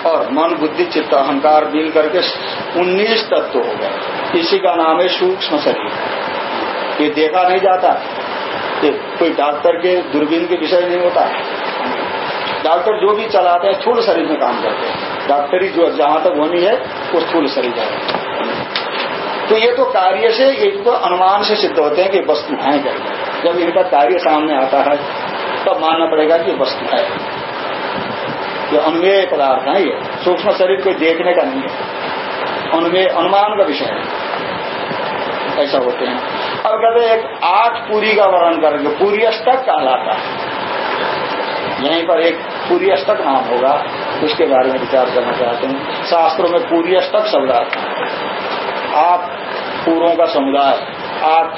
और मन, बुद्धि, चित्त, अहंकार, मिल करके उन्नीस तत्व हो गए। इसी का नाम है सूक्ष्म शरीर। ये देखा नहीं जाता। कोई डॉक्टर के, दूरबीन के विषय नहीं होता। डॉक्टर जो भी चलाते हैं स्थूल शरीर में काम करते हैं। डॉक्टरी जो जहाँ तक होनी है वो स्थूल शरीर है। तो ये तो कार्य से, ये तो अनुमान से सिद्ध होते हैं कि वस्तु है करके जब इनका कार्य सामने आता है, तब मानना पड़ेगा कि वस्तु है। ये अनुमेय पदार्थ है ये। सूक्ष्म शरीर को देखने का नहीं है। अनुमेय, अनुमान का विषय है। ऐसा होते हैं। अब कहते एक आठ पूरी का वर्णन करेंगे। पूरी अष्टक कहलाता है। यहीं पर एक पूरी अष्टक नाम होगा। उसके बारे में विचार करना चाहते हैं। शास्त्रों में पूरी अष्टक शब्द आता है। आठ पूरों का समुदाय आठ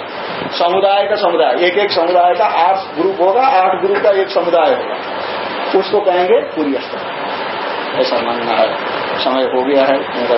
समुदाय का समुदाय एक एक समुदाय का आठ ग्रुप होगा, आठ ग्रुप का एक समुदाय होगा। उसको कहेंगे पूरी अष्टक ऐसा मानना है। समय हो गया है।